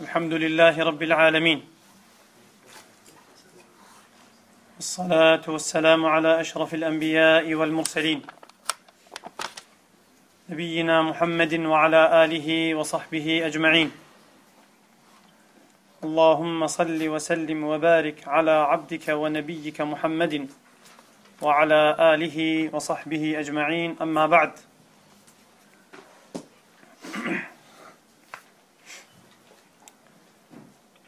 الحمد لله رب العالمين. الصلاة والسلام على أشرف الأنبياء والمرسلين. نبينا محمد وعلى آله وصحبه أجمعين. اللهم صل وسلم وبارك على عبدك ونبيك محمد وعلى آله وصحبه أجمعين. أما بعد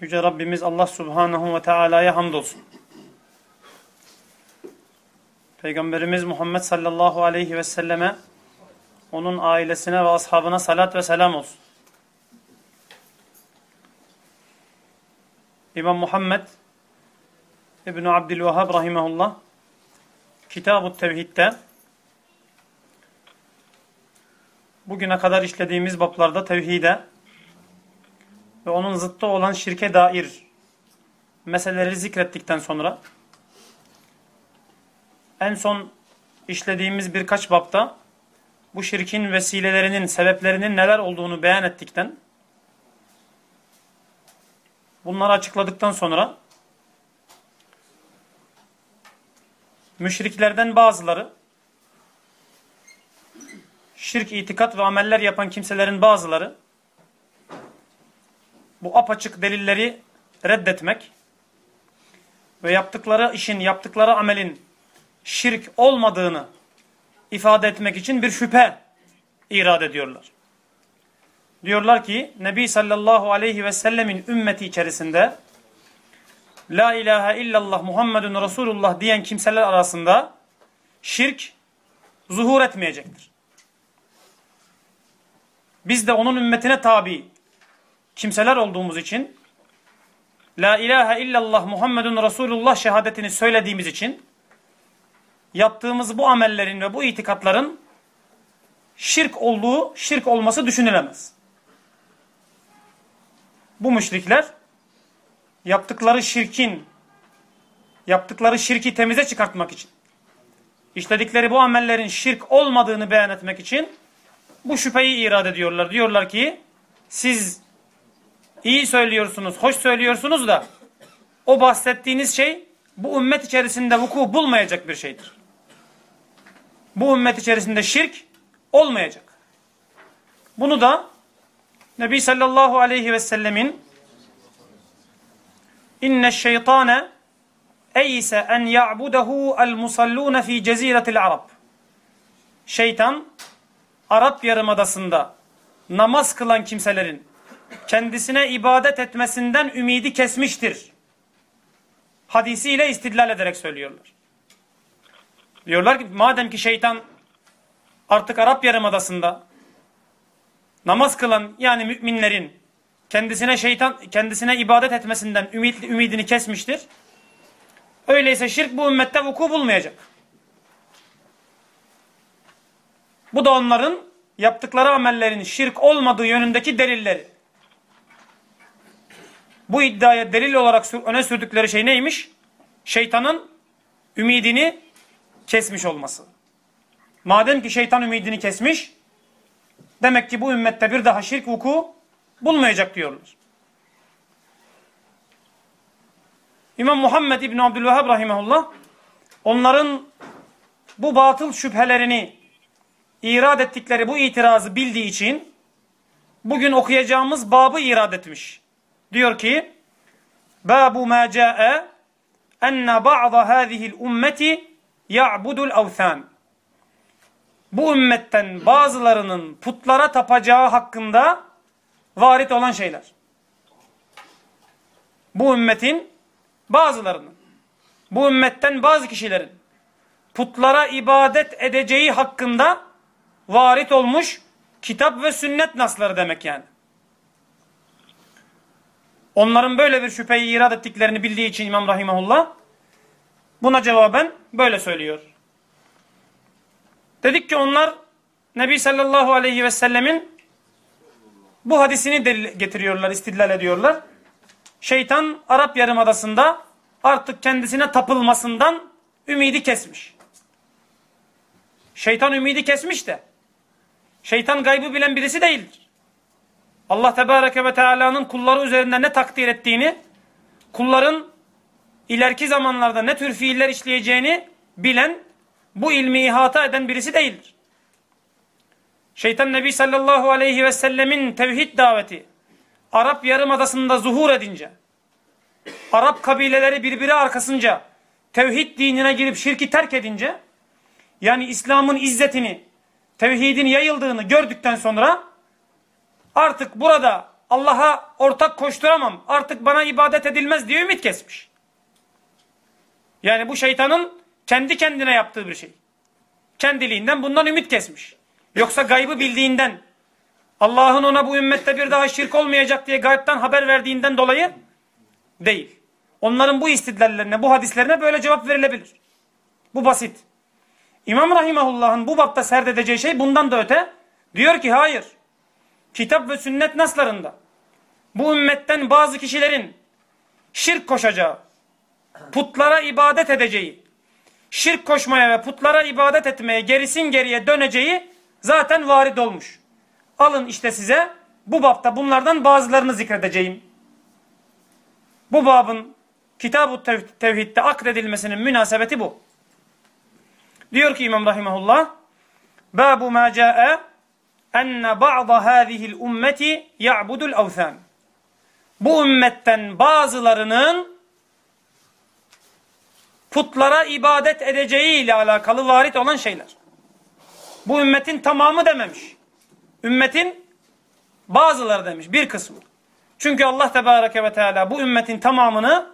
Yüce Rabbimiz Allah Subhanahu ve Teala'ya hamdolsun. Peygamberimiz Muhammed sallallahu aleyhi ve selleme, onun ailesine ve ashabına salat ve selam olsun. İmam Muhammed İbn-i Abdülvahhab rahimahullah Kitab-ı Tevhid'de bugüne kadar işlediğimiz bablarda tevhide ve onun zıttı olan şirke dair meseleleri zikrettikten sonra en son işlediğimiz birkaç bapta bu şirkin vesilelerinin, sebeplerinin neler olduğunu beyan ettikten bunları açıkladıktan sonra müşriklerden bazıları şirk, itikat ve ameller yapan kimselerin bazıları bu apaçık delilleri reddetmek ve yaptıkları işin, yaptıkları amelin şirk olmadığını ifade etmek için bir şüphe irad ediyorlar. Diyorlar ki Nebi sallallahu aleyhi ve sellemin ümmeti içerisinde La ilahe illallah Muhammedun Resulullah diyen kimseler arasında şirk zuhur etmeyecektir. Biz de onun ümmetine tabi kimseler olduğumuz için La ilahe illallah Muhammedun Resulullah şehadetini söylediğimiz için yaptığımız bu amellerin ve bu itikatların şirk olduğu, şirk olması düşünülemez. Bu müşrikler yaptıkları şirkin, yaptıkları şirki temize çıkartmak için, işledikleri bu amellerin şirk olmadığını beyan etmek için bu şüpheyi irade ediyorlar. Diyorlar ki siz iyi söylüyorsunuz, hoş söylüyorsunuz da o bahsettiğiniz şey bu ümmet içerisinde vuku bulmayacak bir şeydir. Bu ümmet içerisinde şirk olmayacak. Bunu da Nebi sallallahu aleyhi ve sellemin inne şeytane eyse en ya'budahu el musallune fi ceziretil arab. Şeytan Arap Yarımadası'nda namaz kılan kimselerin kendisine ibadet etmesinden ümidi kesmiştir. Hadisiyle istidlal ederek söylüyorlar. Diyorlar ki madem ki şeytan artık Arap Yarımadası'nda namaz kılan yani müminlerin kendisine şeytan kendisine ibadet etmesinden ümit, ümidini kesmiştir. Öyleyse şirk bu ümmette vuku bulmayacak. Bu da onların yaptıkları amellerin şirk olmadığı yönündeki delilleri. Bu iddiaya delil olarak öne sürdükleri şey neymiş? Şeytanın ümidini kesmiş olması. Madem ki şeytan ümidini kesmiş, demek ki bu ümmette bir daha şirk vuku bulmayacak diyorlar. İmam Muhammed İbni Abdülvehhab Rahimahullah onların bu batıl şüphelerini irad ettikleri bu itirazı bildiği için bugün okuyacağımız babı irad etmiş. Diyor ki Babu ma ca'e enne ba'da hâzihil ummeti ya'budul avthan. Bu ümmetten bazılarının putlara tapacağı hakkında varit olan şeyler. Bu ümmetin bazılarının, bu ümmetten bazı kişilerin putlara ibadet edeceği hakkında varit olmuş kitap ve sünnet nasları demek yani. Onların böyle bir şüpheyi irad ettiklerini bildiği için İmam Rahimahullah buna cevaben böyle söylüyor. Dedik ki onlar Nebi sallallahu aleyhi ve sellemin bu hadisini getiriyorlar, istidlal ediyorlar. Şeytan Arap Yarımadası'nda artık kendisine tapılmasından ümidi kesmiş. Şeytan ümidi kesmiş de şeytan gaybı bilen birisi değildir. Allah Tebareke ve Teala'nın kulları üzerinde ne takdir ettiğini, kulların ileriki zamanlarda ne tür fiiller işleyeceğini bilen, bu ilmi ihata eden birisi değildir. Şeytan Nebi sallallahu aleyhi ve sellemin tevhid daveti Arap Yarımadası'nda zuhur edince, Arap kabileleri birbiri arkasınca tevhid dinine girip şirki terk edince, yani İslam'ın izzetini, tevhidin yayıldığını gördükten sonra artık burada Allah'a ortak koşturamam, artık bana ibadet edilmez diye ümit kesmiş. Yani bu şeytanın kendi kendine yaptığı bir şey. Kendiliğinden bundan ümit kesmiş. Yoksa gaybı bildiğinden, Allah'ın ona bu ümmette bir daha şirk olmayacak diye gaybtan haber verdiğinden dolayı değil. Onların bu istidlallerine, bu hadislerine böyle cevap verilebilir. Bu basit. İmam Rahimahullah'ın bu bapta serdedeceği şey bundan da öte. Diyor ki hayır. Kitap ve sünnet naslarında bu ümmetten bazı kişilerin şirk koşacağı, putlara ibadet edeceği, şirk koşmaya ve putlara ibadet etmeye gerisin geriye döneceği zaten varid olmuş. Alın işte size bu bapta bunlardan bazılarını zikredeceğim. Bu babın Kitab-ı Tevhid'de akredilmesinin münasebeti bu. Diyor ki İmam Rahimahullah Babu ma ca'e enne ba'da hâzihil ummeti ya'budul avthân. Bu ümmetten bazılarının putlara ibadet edeceği ile alakalı varit olan şeyler. Bu ümmetin tamamı dememiş. Ümmetin bazıları demiş, bir kısmı. Çünkü Allah Tebareke ve Teala bu ümmetin tamamını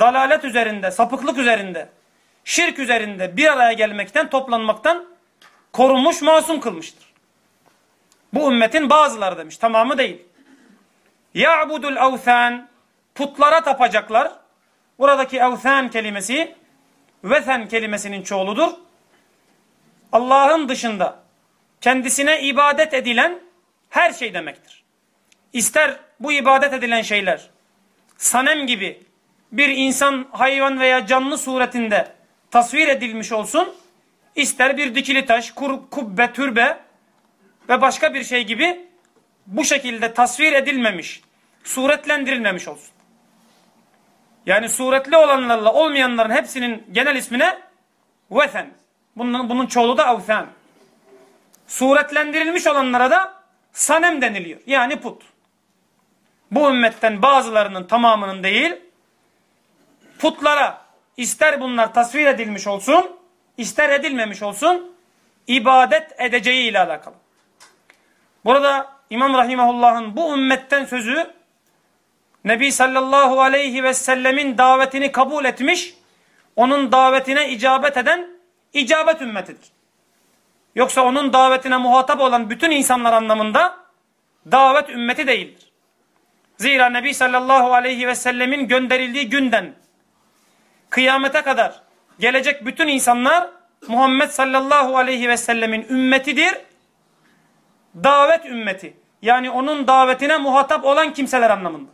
dalalet üzerinde, sapıklık üzerinde, şirk üzerinde bir araya gelmekten, toplanmaktan korunmuş, masum kılmıştır. Bu ümmetin bazıları demiş, tamamı değil. Ya'budul avthan, putlara tapacaklar. Buradaki avthan kelimesi, vethen kelimesinin çoğuludur. Allah'ın dışında kendisine ibadet edilen her şey demektir. İster bu ibadet edilen şeyler sanem gibi bir insan, hayvan veya canlı suretinde tasvir edilmiş olsun, ister bir dikili taş, kur, kubbe, türbe ve başka bir şey gibi bu şekilde tasvir edilmemiş, suretlendirilmemiş olsun. Yani suretli olanlarla olmayanların hepsinin genel ismine vethen. Bunun, bunun çoğulu da avthan. Suretlendirilmiş olanlara da sanem deniliyor. Yani put. Bu ümmetten bazılarının tamamının değil, putlara ister bunlar tasvir edilmiş olsun, ister edilmemiş olsun, ibadet edeceği ile alakalı. Burada İmam Rahimahullah'ın bu ümmetten sözü Nebi sallallahu aleyhi ve sellemin davetini kabul etmiş, onun davetine icabet eden icabet ümmetidir. Yoksa onun davetine muhatap olan bütün insanlar anlamında davet ümmeti değildir. Zira Nebi sallallahu aleyhi ve sellemin gönderildiği günden kıyamete kadar gelecek bütün insanlar Muhammed sallallahu aleyhi ve sellemin ümmetidir. Davet ümmeti. Yani onun davetine muhatap olan kimseler anlamında.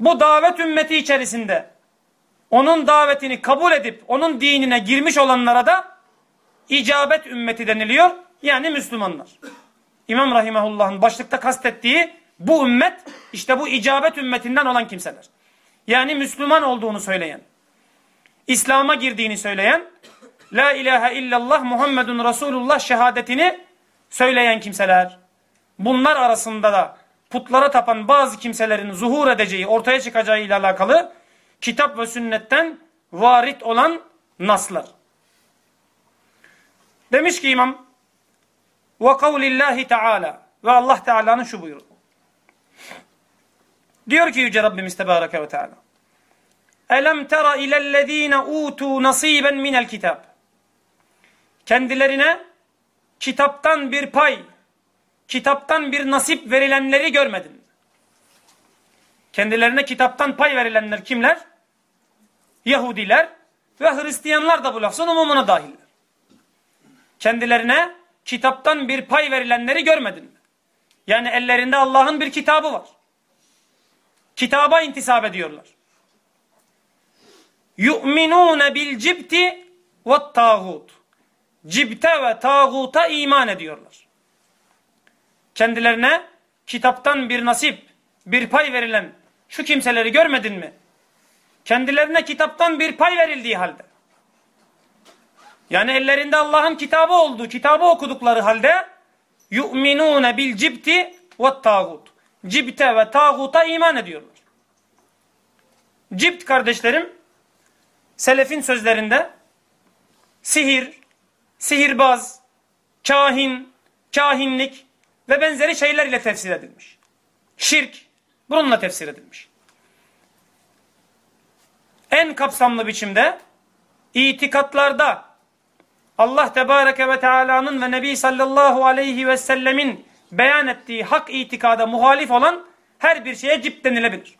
Bu davet ümmeti içerisinde onun davetini kabul edip onun dinine girmiş olanlara da icabet ümmeti deniliyor. Yani Müslümanlar. İmam Rahimahullah'ın başlıkta kastettiği bu ümmet işte bu icabet ümmetinden olan kimseler. Yani Müslüman olduğunu söyleyen, İslam'a girdiğini söyleyen, La ilahe illallah Muhammedun Resulullah şehadetini söyleyen kimseler. Bunlar arasında da putlara tapan bazı kimselerin zuhur edeceği, ortaya çıkacağı ile alakalı kitap ve sünnetten varit olan naslar. Demiş ki imam ve kavlillahi teala ve Allah Teala'nın şu buyruğu. Diyor ki Yüce Rabbimiz Tebareke ve Teala. Elem tera ilellezine utu nasiben minel kitab. Kendilerine kitaptan bir pay, kitaptan bir nasip verilenleri görmedin. Kendilerine kitaptan pay verilenler kimler? Yahudiler ve Hristiyanlar da bu lafzın umumuna dahiller. Kendilerine kitaptan bir pay verilenleri görmedin. Yani ellerinde Allah'ın bir kitabı var. Kitaba intisap ediyorlar. Yu'minûne bil cibti ve ' tağut. Cibte ve tağuta iman ediyorlar. kendilerine kitaptan bir nasip, bir pay verilen şu kimseleri görmedin mi? Kendilerine kitaptan bir pay verildiği halde. Yani ellerinde Allah'ın kitabı olduğu, kitabı okudukları halde yu'minune bil cibti ve tağut. Cibte ve tağuta iman ediyorlar. Cibt kardeşlerim, selefin sözlerinde sihir, sihirbaz, kahin, kahinlik ve benzeri şeyler ile tefsir edilmiş. Şirk bununla tefsir edilmiş. En kapsamlı biçimde itikatlarda Allah Tebareke ve Teala'nın ve Nebi sallallahu aleyhi ve sellemin beyan ettiği hak itikada muhalif olan her bir şeye cip denilebilir.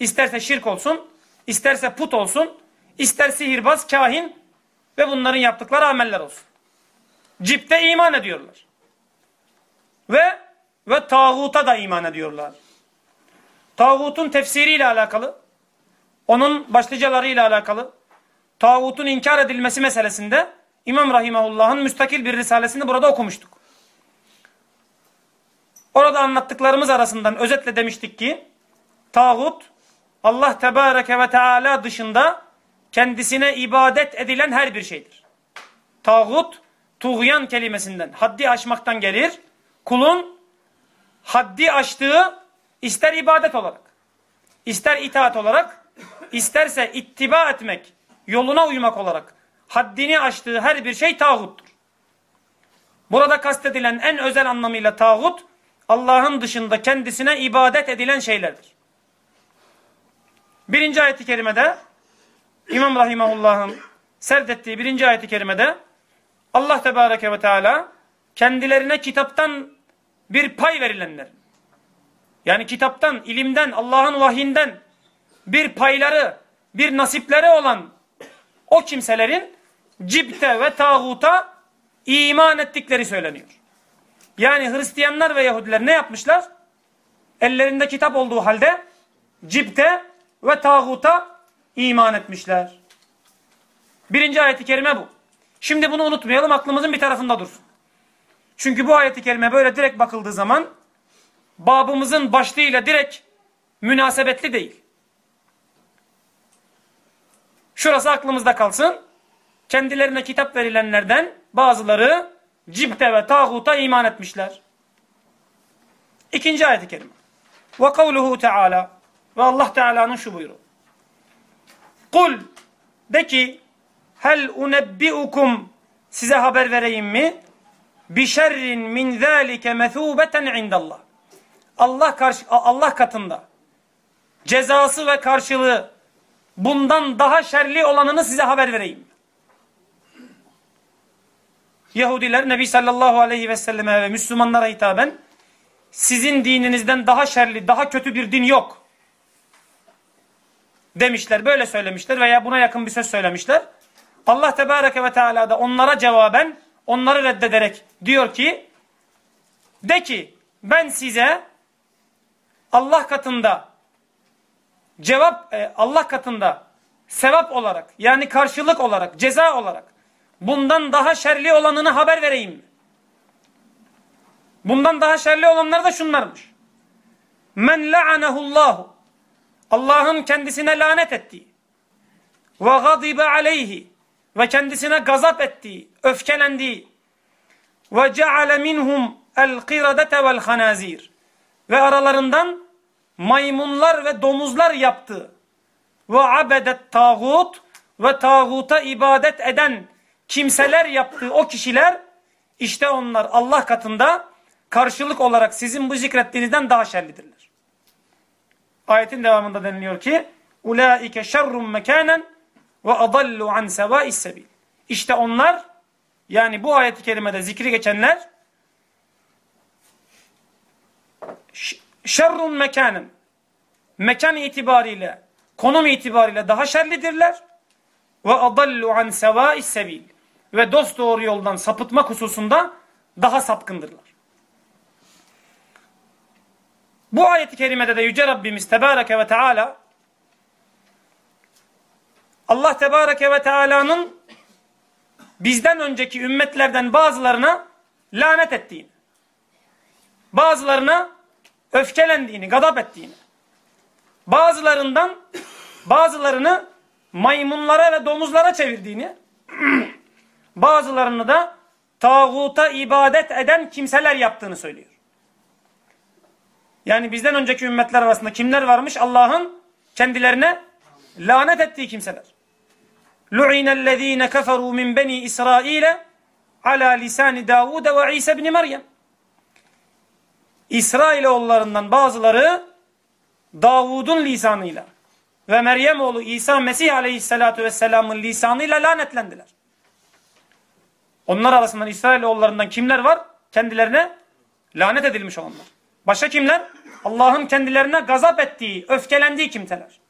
İsterse şirk olsun, isterse put olsun, ister sihirbaz, kahin ve bunların yaptıkları ameller olsun. Cipte iman ediyorlar. Ve ve tağuta da iman ediyorlar. Tağutun tefsiriyle alakalı, onun başlıcalarıyla alakalı, tağutun inkar edilmesi meselesinde İmam Rahimahullah'ın müstakil bir risalesini burada okumuştuk. Orada anlattıklarımız arasından özetle demiştik ki, tağut, Allah Tebareke ve Teala dışında kendisine ibadet edilen her bir şeydir. Tağut, tuğyan kelimesinden, haddi aşmaktan gelir. Kulun haddi aştığı ister ibadet olarak, ister itaat olarak, isterse ittiba etmek, yoluna uymak olarak haddini aştığı her bir şey tağuttur. Burada kastedilen en özel anlamıyla tağut, Allah'ın dışında kendisine ibadet edilen şeylerdir. Birinci ayeti kerimede İmam Rahimahullah'ın serdettiği birinci ayeti kerimede Allah Tebareke ve Teala kendilerine kitaptan bir pay verilenler yani kitaptan, ilimden, Allah'ın vahyinden bir payları, bir nasipleri olan o kimselerin cibte ve tağuta iman ettikleri söyleniyor. Yani Hristiyanlar ve Yahudiler ne yapmışlar? Ellerinde kitap olduğu halde cibte ve tağuta iman etmişler. Birinci ayeti kerime bu. Şimdi bunu unutmayalım aklımızın bir tarafında dursun. Çünkü bu ayeti kerime böyle direkt bakıldığı zaman babımızın başlığıyla direkt münasebetli değil. Şurası aklımızda kalsın. Kendilerine kitap verilenlerden bazıları cibte ve tağuta iman etmişler. İkinci ayet-i kerime. Ve kavluhu teala ve Allah Teala'nın şu buyruğu. Kul de ki hel unebbiukum size haber vereyim mi? Bi şerrin min zâlike methûbeten indallah. Allah karşı Allah katında cezası ve karşılığı bundan daha şerli olanını size haber vereyim. Yahudiler Nebi sallallahu aleyhi ve selleme ve Müslümanlara hitaben sizin dininizden daha şerli, daha kötü bir din yok demişler. Böyle söylemişler veya buna yakın bir söz söylemişler. Allah Tebareke ve Teala da onlara cevaben onları reddederek diyor ki de ki ben size Allah katında cevap e, Allah katında sevap olarak yani karşılık olarak ceza olarak bundan daha şerli olanını haber vereyim. Bundan daha şerli olanlar da şunlarmış. Men la'anehullahu Allah'ın kendisine lanet ettiği ve gadibe aleyhi ve kendisine gazap ettiği, öfkelendiği ve ceale minhum el qiradete vel hanazir ve aralarından maymunlar ve domuzlar yaptı. Ve abedet tağut ve tağuta ibadet eden kimseler yaptığı o kişiler işte onlar Allah katında karşılık olarak sizin bu zikrettiğinizden daha şerlidirler. Ayetin devamında deniliyor ki ulaike şerrun mekanen ve adallu an sevâis sebil. İşte onlar yani bu ayet-i kerimede zikri geçenler şerrun mekanen mekan itibariyle konum itibariyle daha şerlidirler ve adallu an sevâis sebil ve dost doğru yoldan sapıtma hususunda daha sapkındırlar. Bu ayet-i kerimede de Yüce Rabbimiz Tebareke ve Teala Allah Tebareke ve Teala'nın bizden önceki ümmetlerden bazılarına lanet ettiğini, bazılarına öfkelendiğini, gadap ettiğini, bazılarından bazılarını maymunlara ve domuzlara çevirdiğini, bazılarını da tağuta ibadet eden kimseler yaptığını söylüyor. Yani bizden önceki ümmetler arasında kimler varmış? Allah'ın kendilerine lanet ettiği kimseler. لُعِنَ الَّذ۪ينَ كَفَرُوا مِنْ بَنِي İsrail ala lisani Davud ve İsa ibn Meryem. İsrailoğullarından bazıları Davud'un lisanıyla ve Meryem oğlu İsa Mesih aleyhissalatu vesselamın lisanıyla lanetlendiler. Onlar arasından İsrailoğullarından kimler var? Kendilerine lanet edilmiş olanlar. Başka kimler? Allah'ın kendilerine gazap ettiği, öfkelendiği kimseler.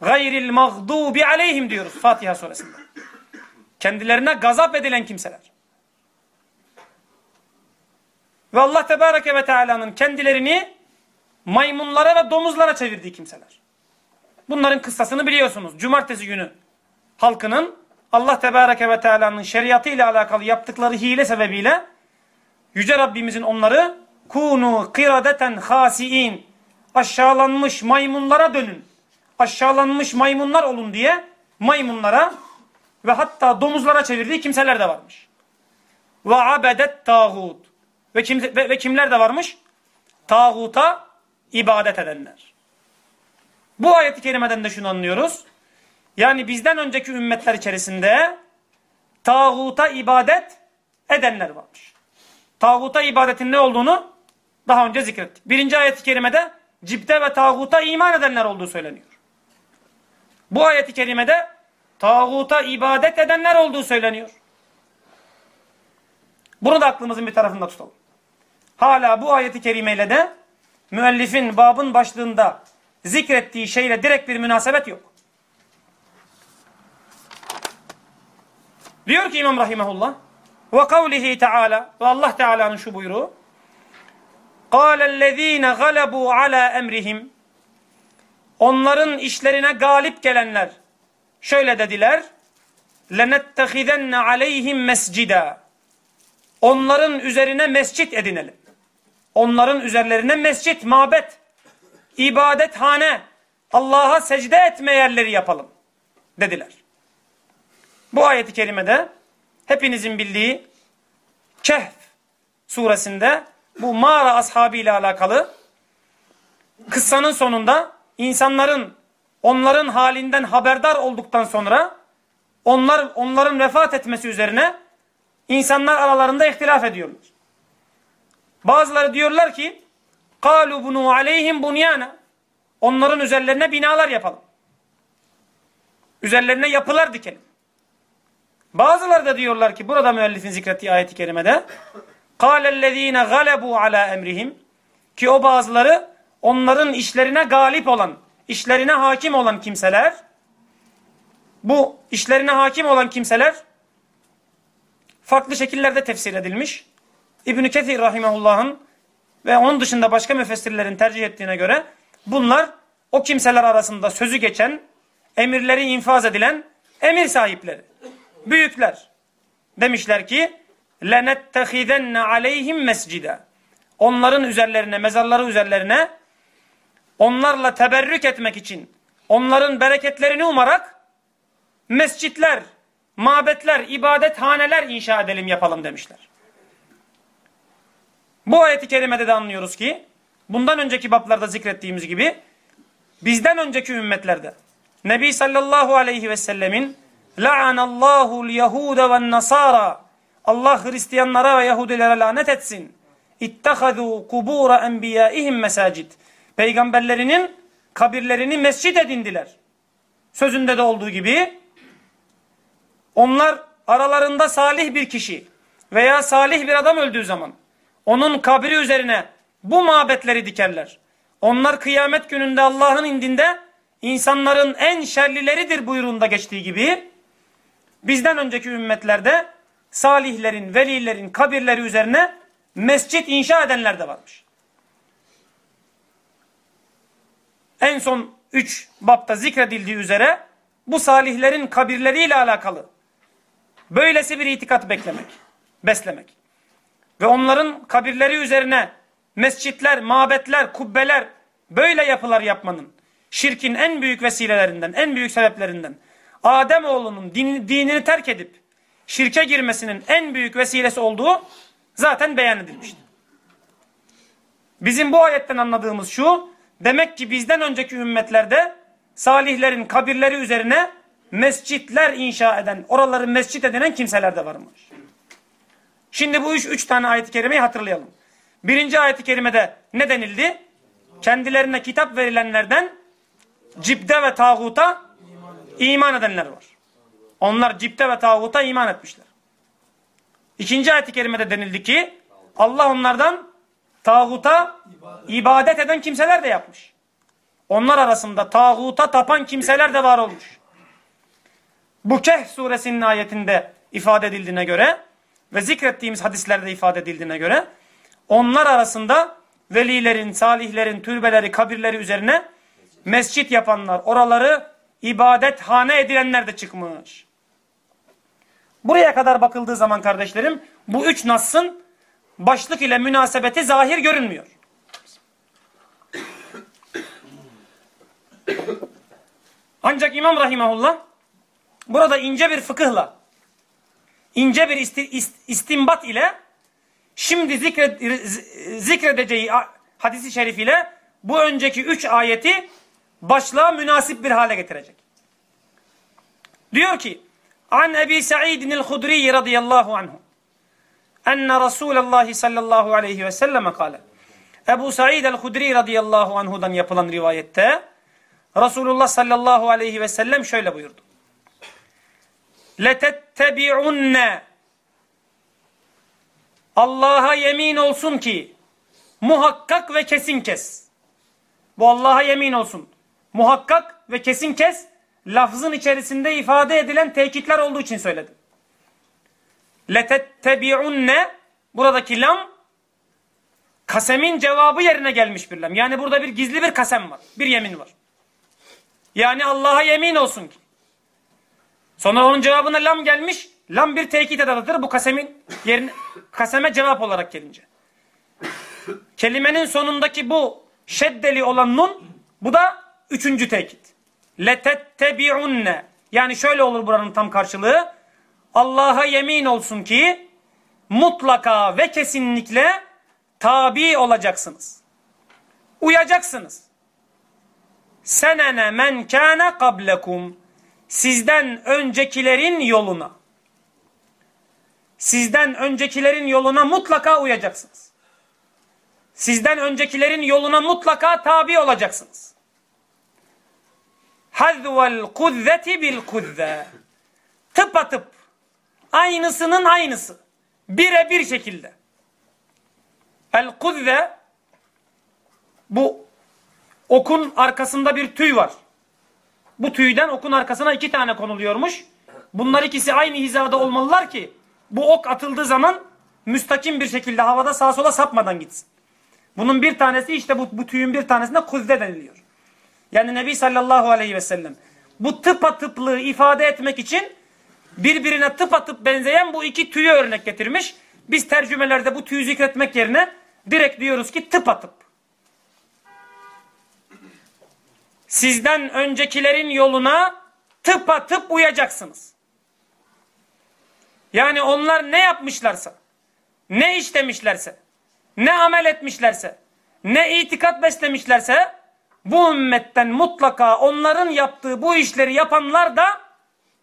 Gayril mağdubi aleyhim diyoruz Fatiha suresinde. Kendilerine gazap edilen kimseler. Ve Allah Tebareke ve Teala'nın kendilerini maymunlara ve domuzlara çevirdiği kimseler. Bunların kıssasını biliyorsunuz. Cumartesi günü halkının Allah Tebareke ve Teala'nın şeriatı ile alakalı yaptıkları hile sebebiyle Yüce Rabbimizin onları kunu kiradeten hasiin aşağılanmış maymunlara dönün. Aşağılanmış maymunlar olun diye maymunlara ve hatta domuzlara çevirdiği kimseler de varmış. Ve abedet tağut. Ve, kim, ve, ve kimler de varmış? Tağuta ibadet edenler. Bu ayeti kerimeden de şunu anlıyoruz. Yani bizden önceki ümmetler içerisinde tağuta ibadet edenler varmış. Tağuta ibadetin ne olduğunu daha önce zikrettik. Birinci ayet-i kerimede cipte ve tağuta iman edenler olduğu söyleniyor. Bu ayet-i kerimede tağuta ibadet edenler olduğu söyleniyor. Bunu da aklımızın bir tarafında tutalım. Hala bu ayeti kerimeyle de müellifin babın başlığında zikrettiği şeyle direkt bir münasebet yok. Diyor ki İmam Rahimahullah ve kavlihi Teala ve Allah Teala'nın şu buyruğu قَالَ الَّذ۪ينَ غَلَبُوا عَلَى اَمْرِهِمْ Onların işlerine galip gelenler şöyle dediler لَنَتَّخِذَنَّ عَلَيْهِمْ مَسْجِدًا Onların üzerine mescit edinelim. Onların üzerlerine mescit, mabet, ibadethane, Allah'a secde etme yerleri yapalım dediler. Bu ayeti kerimede hepinizin bildiği Kehf suresinde bu mağara ashabı ile alakalı kıssanın sonunda insanların onların halinden haberdar olduktan sonra onlar onların vefat etmesi üzerine insanlar aralarında ihtilaf ediyorlar. Bazıları diyorlar ki قَالُوا بُنُوا عَلَيْهِمْ بُنْيَانَ Onların üzerlerine binalar yapalım. Üzerlerine yapılar dikelim. Bazıları da diyorlar ki burada müellifin zikrettiği ayeti kerimede قَالَ الَّذ۪ينَ غَلَبُوا عَلَى اَمْرِهِمْ Ki o bazıları onların işlerine galip olan, işlerine hakim olan kimseler bu işlerine hakim olan kimseler farklı şekillerde tefsir edilmiş. İbn-i Kethir Rahimahullah'ın ve onun dışında başka müfessirlerin tercih ettiğine göre bunlar o kimseler arasında sözü geçen, emirleri infaz edilen emir sahipleri, büyükler. Demişler ki لَنَتَّخِذَنَّ عَلَيْهِمْ مَسْجِدًا Onların üzerlerine, mezarları üzerlerine onlarla teberrük etmek için, onların bereketlerini umarak mescitler, mabetler, ibadethaneler inşa edelim yapalım demişler. Bu ayeti kerimede de anlıyoruz ki bundan önceki bablarda zikrettiğimiz gibi bizden önceki ümmetlerde Nebi sallallahu aleyhi ve sellemin la'anallahu l-yehude ve nasara Allah Hristiyanlara ve Yahudilere lanet etsin. İttehadu kubura enbiyaihim mesacid. Peygamberlerinin kabirlerini mescit edindiler. Sözünde de olduğu gibi onlar aralarında salih bir kişi veya salih bir adam öldüğü zaman onun kabri üzerine bu mabetleri dikerler. Onlar kıyamet gününde Allah'ın indinde insanların en şerlileridir buyruğunda geçtiği gibi bizden önceki ümmetlerde salihlerin, velilerin kabirleri üzerine mescit inşa edenler de varmış. En son üç bapta zikredildiği üzere bu salihlerin kabirleriyle alakalı böylesi bir itikat beklemek, beslemek ve onların kabirleri üzerine mescitler, mabetler, kubbeler böyle yapılar yapmanın şirkin en büyük vesilelerinden, en büyük sebeplerinden Adem oğlunun din, dinini terk edip şirke girmesinin en büyük vesilesi olduğu zaten beyan edilmişti. Bizim bu ayetten anladığımız şu, demek ki bizden önceki ümmetlerde salihlerin kabirleri üzerine mescitler inşa eden, oraları mescit edinen kimseler de varmış. Şimdi bu üç, üç tane ayet-i kerimeyi hatırlayalım. Birinci ayet-i kerimede ne denildi? Kendilerine kitap verilenlerden cibde ve tağuta iman edenler var. Onlar cipte ve tağuta iman etmişler. İkinci ayet-i kerimede denildi ki Allah onlardan tağuta ibadet eden kimseler de yapmış. Onlar arasında tağuta tapan kimseler de var olmuş. Bu Kehf suresinin ayetinde ifade edildiğine göre ve zikrettiğimiz hadislerde ifade edildiğine göre onlar arasında velilerin, salihlerin, türbeleri, kabirleri üzerine mescit yapanlar, oraları ibadethane edilenler de çıkmış. Buraya kadar bakıldığı zaman kardeşlerim bu üç nassın başlık ile münasebeti zahir görünmüyor. Ancak İmam Rahimahullah burada ince bir fıkıhla, ince bir isti, ist, istimbat ile şimdi zikred, zikredeceği hadisi şerif ile bu önceki üç ayeti başlığa münasip bir hale getirecek. Diyor ki An Ebi Sa'idin el-Hudri radıyallahu anhu enne Resulallah sallallahu aleyhi ve selleme kale Ebu Sa'id el-Hudri radıyallahu anhudan yapılan rivayette Resulullah sallallahu aleyhi ve sellem şöyle buyurdu. Letettebi'unne Allah'a yemin olsun ki muhakkak ve kesin kes. Bu Allah'a yemin olsun. Muhakkak ve kesin kes lafzın içerisinde ifade edilen tekitler olduğu için söyledim. Letettebi'unne buradaki lam kasemin cevabı yerine gelmiş bir lam. Yani burada bir gizli bir kasem var. Bir yemin var. Yani Allah'a yemin olsun ki. Sonra onun cevabına lam gelmiş. Lam bir tekit edatıdır. Bu kasemin yerine, kaseme cevap olarak gelince. Kelimenin sonundaki bu şeddeli olan nun bu da üçüncü tekit. Letettebi'unne yani şöyle olur buranın tam karşılığı. Allah'a yemin olsun ki mutlaka ve kesinlikle tabi olacaksınız. Uyacaksınız. Senene men kâne kablekum. Sizden öncekilerin yoluna. Sizden öncekilerin yoluna mutlaka uyacaksınız. Sizden öncekilerin yoluna mutlaka tabi olacaksınız. Hazvel kuzzeti bil kuzze. Tıpatıp aynısının aynısı. Birebir şekilde. El kuzze bu okun arkasında bir tüy var. Bu tüyden okun arkasına iki tane konuluyormuş. Bunlar ikisi aynı hizada olmalılar ki bu ok atıldığı zaman müstakim bir şekilde havada sağa sola sapmadan gitsin. Bunun bir tanesi işte bu, bu tüyün bir tanesine kuzde deniliyor. Yani Nebi sallallahu aleyhi ve sellem bu tıpatıplığı ifade etmek için birbirine tıpatıp benzeyen bu iki tüyü örnek getirmiş. Biz tercümelerde bu tüyü zikretmek yerine direkt diyoruz ki tıpatıp. Sizden öncekilerin yoluna tıpatıp uyacaksınız. Yani onlar ne yapmışlarsa, ne işlemişlerse, ne amel etmişlerse, ne itikat beslemişlerse bu ümmetten mutlaka onların yaptığı bu işleri yapanlar da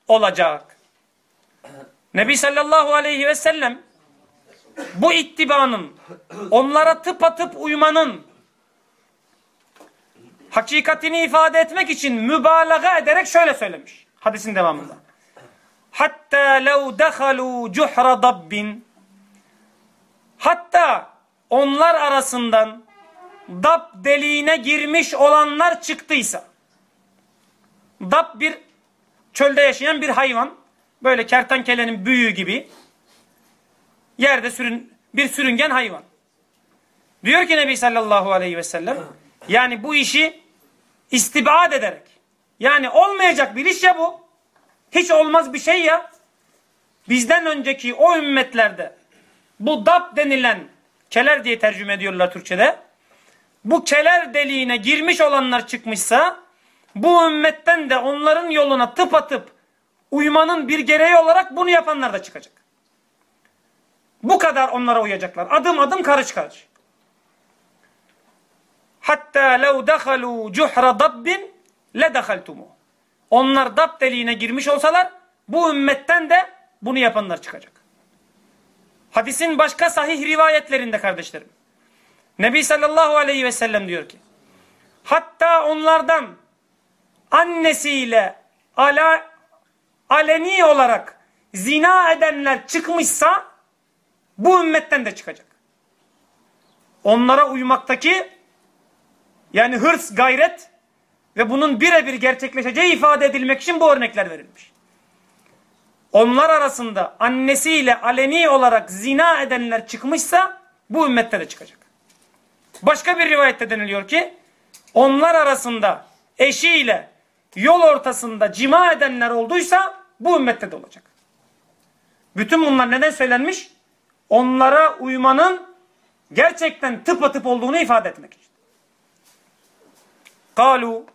olacak. Nebi sallallahu aleyhi ve sellem bu ittibanın, onlara tıpatıp uymanın hakikatini ifade etmek için mübalağa ederek şöyle söylemiş. Hadisin devamında. Hatta lev dehalu cuhra dabbin Hatta onlar arasından dap deliğine girmiş olanlar çıktıysa dap bir çölde yaşayan bir hayvan böyle kertenkelenin büyüğü gibi yerde sürün, bir sürüngen hayvan. Diyor ki Nebi sallallahu aleyhi ve sellem yani bu işi istibad ederek yani olmayacak bir iş ya bu. Hiç olmaz bir şey ya. Bizden önceki o ümmetlerde bu dap denilen keler diye tercüme ediyorlar Türkçe'de. Bu keler deliğine girmiş olanlar çıkmışsa bu ümmetten de onların yoluna tıpatıp uymanın bir gereği olarak bunu yapanlar da çıkacak. Bu kadar onlara uyacaklar. Adım adım karış karış. Hatta lev dehalu cuhra dabbin le dehaltumu. Onlar dab deliğine girmiş olsalar bu ümmetten de bunu yapanlar çıkacak. Hadisin başka sahih rivayetlerinde kardeşlerim. Nebi sallallahu aleyhi ve sellem diyor ki hatta onlardan annesiyle ala, aleni olarak zina edenler çıkmışsa bu ümmetten de çıkacak. Onlara uymaktaki yani hırs, gayret ve bunun birebir gerçekleşeceği ifade edilmek için bu örnekler verilmiş. Onlar arasında annesiyle aleni olarak zina edenler çıkmışsa bu ümmette de çıkacak. Başka bir rivayette deniliyor ki onlar arasında eşiyle yol ortasında cima edenler olduysa bu ümmette de olacak. Bütün bunlar neden söylenmiş? Onlara uymanın gerçekten tıpatıp olduğunu ifade etmek için. Kalu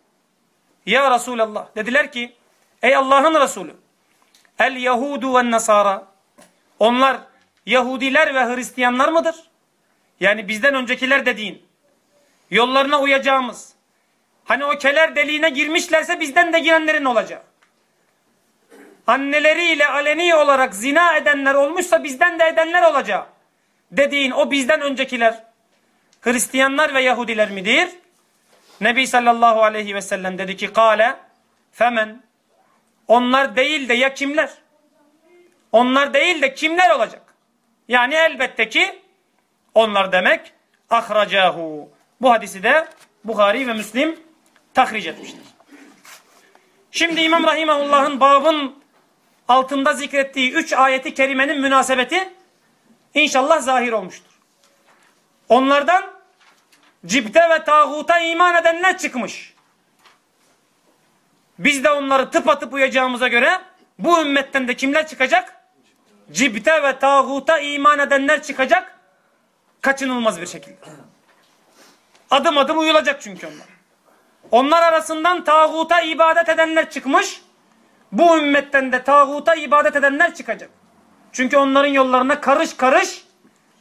ya Resulallah dediler ki ey Allah'ın Resulü el Yahudu ve Nasara onlar Yahudiler ve Hristiyanlar mıdır? Yani bizden öncekiler dediğin yollarına uyacağımız hani o keler deliğine girmişlerse bizden de girenlerin olacağı anneleriyle aleni olarak zina edenler olmuşsa bizden de edenler olacağı dediğin o bizden öncekiler Hristiyanlar ve Yahudiler midir? Nebi sallallahu aleyhi ve sellem dedi ki kale femen onlar değil de ya kimler? Onlar değil de kimler olacak? Yani elbette ki onlar demek ahracahu. Bu hadisi de Bukhari ve Müslim tahric etmiştir. Şimdi İmam Rahimahullah'ın babın altında zikrettiği üç ayeti kerimenin münasebeti inşallah zahir olmuştur. Onlardan cipte ve tağuta iman edenler çıkmış. Biz de onları tıpatıp uyacağımıza göre bu ümmetten de kimler çıkacak? Cipte ve tağuta iman edenler çıkacak. Kaçınılmaz bir şekilde. Adım adım uyulacak çünkü onlar. Onlar arasından tağuta ibadet edenler çıkmış. Bu ümmetten de tağuta ibadet edenler çıkacak. Çünkü onların yollarına karış karış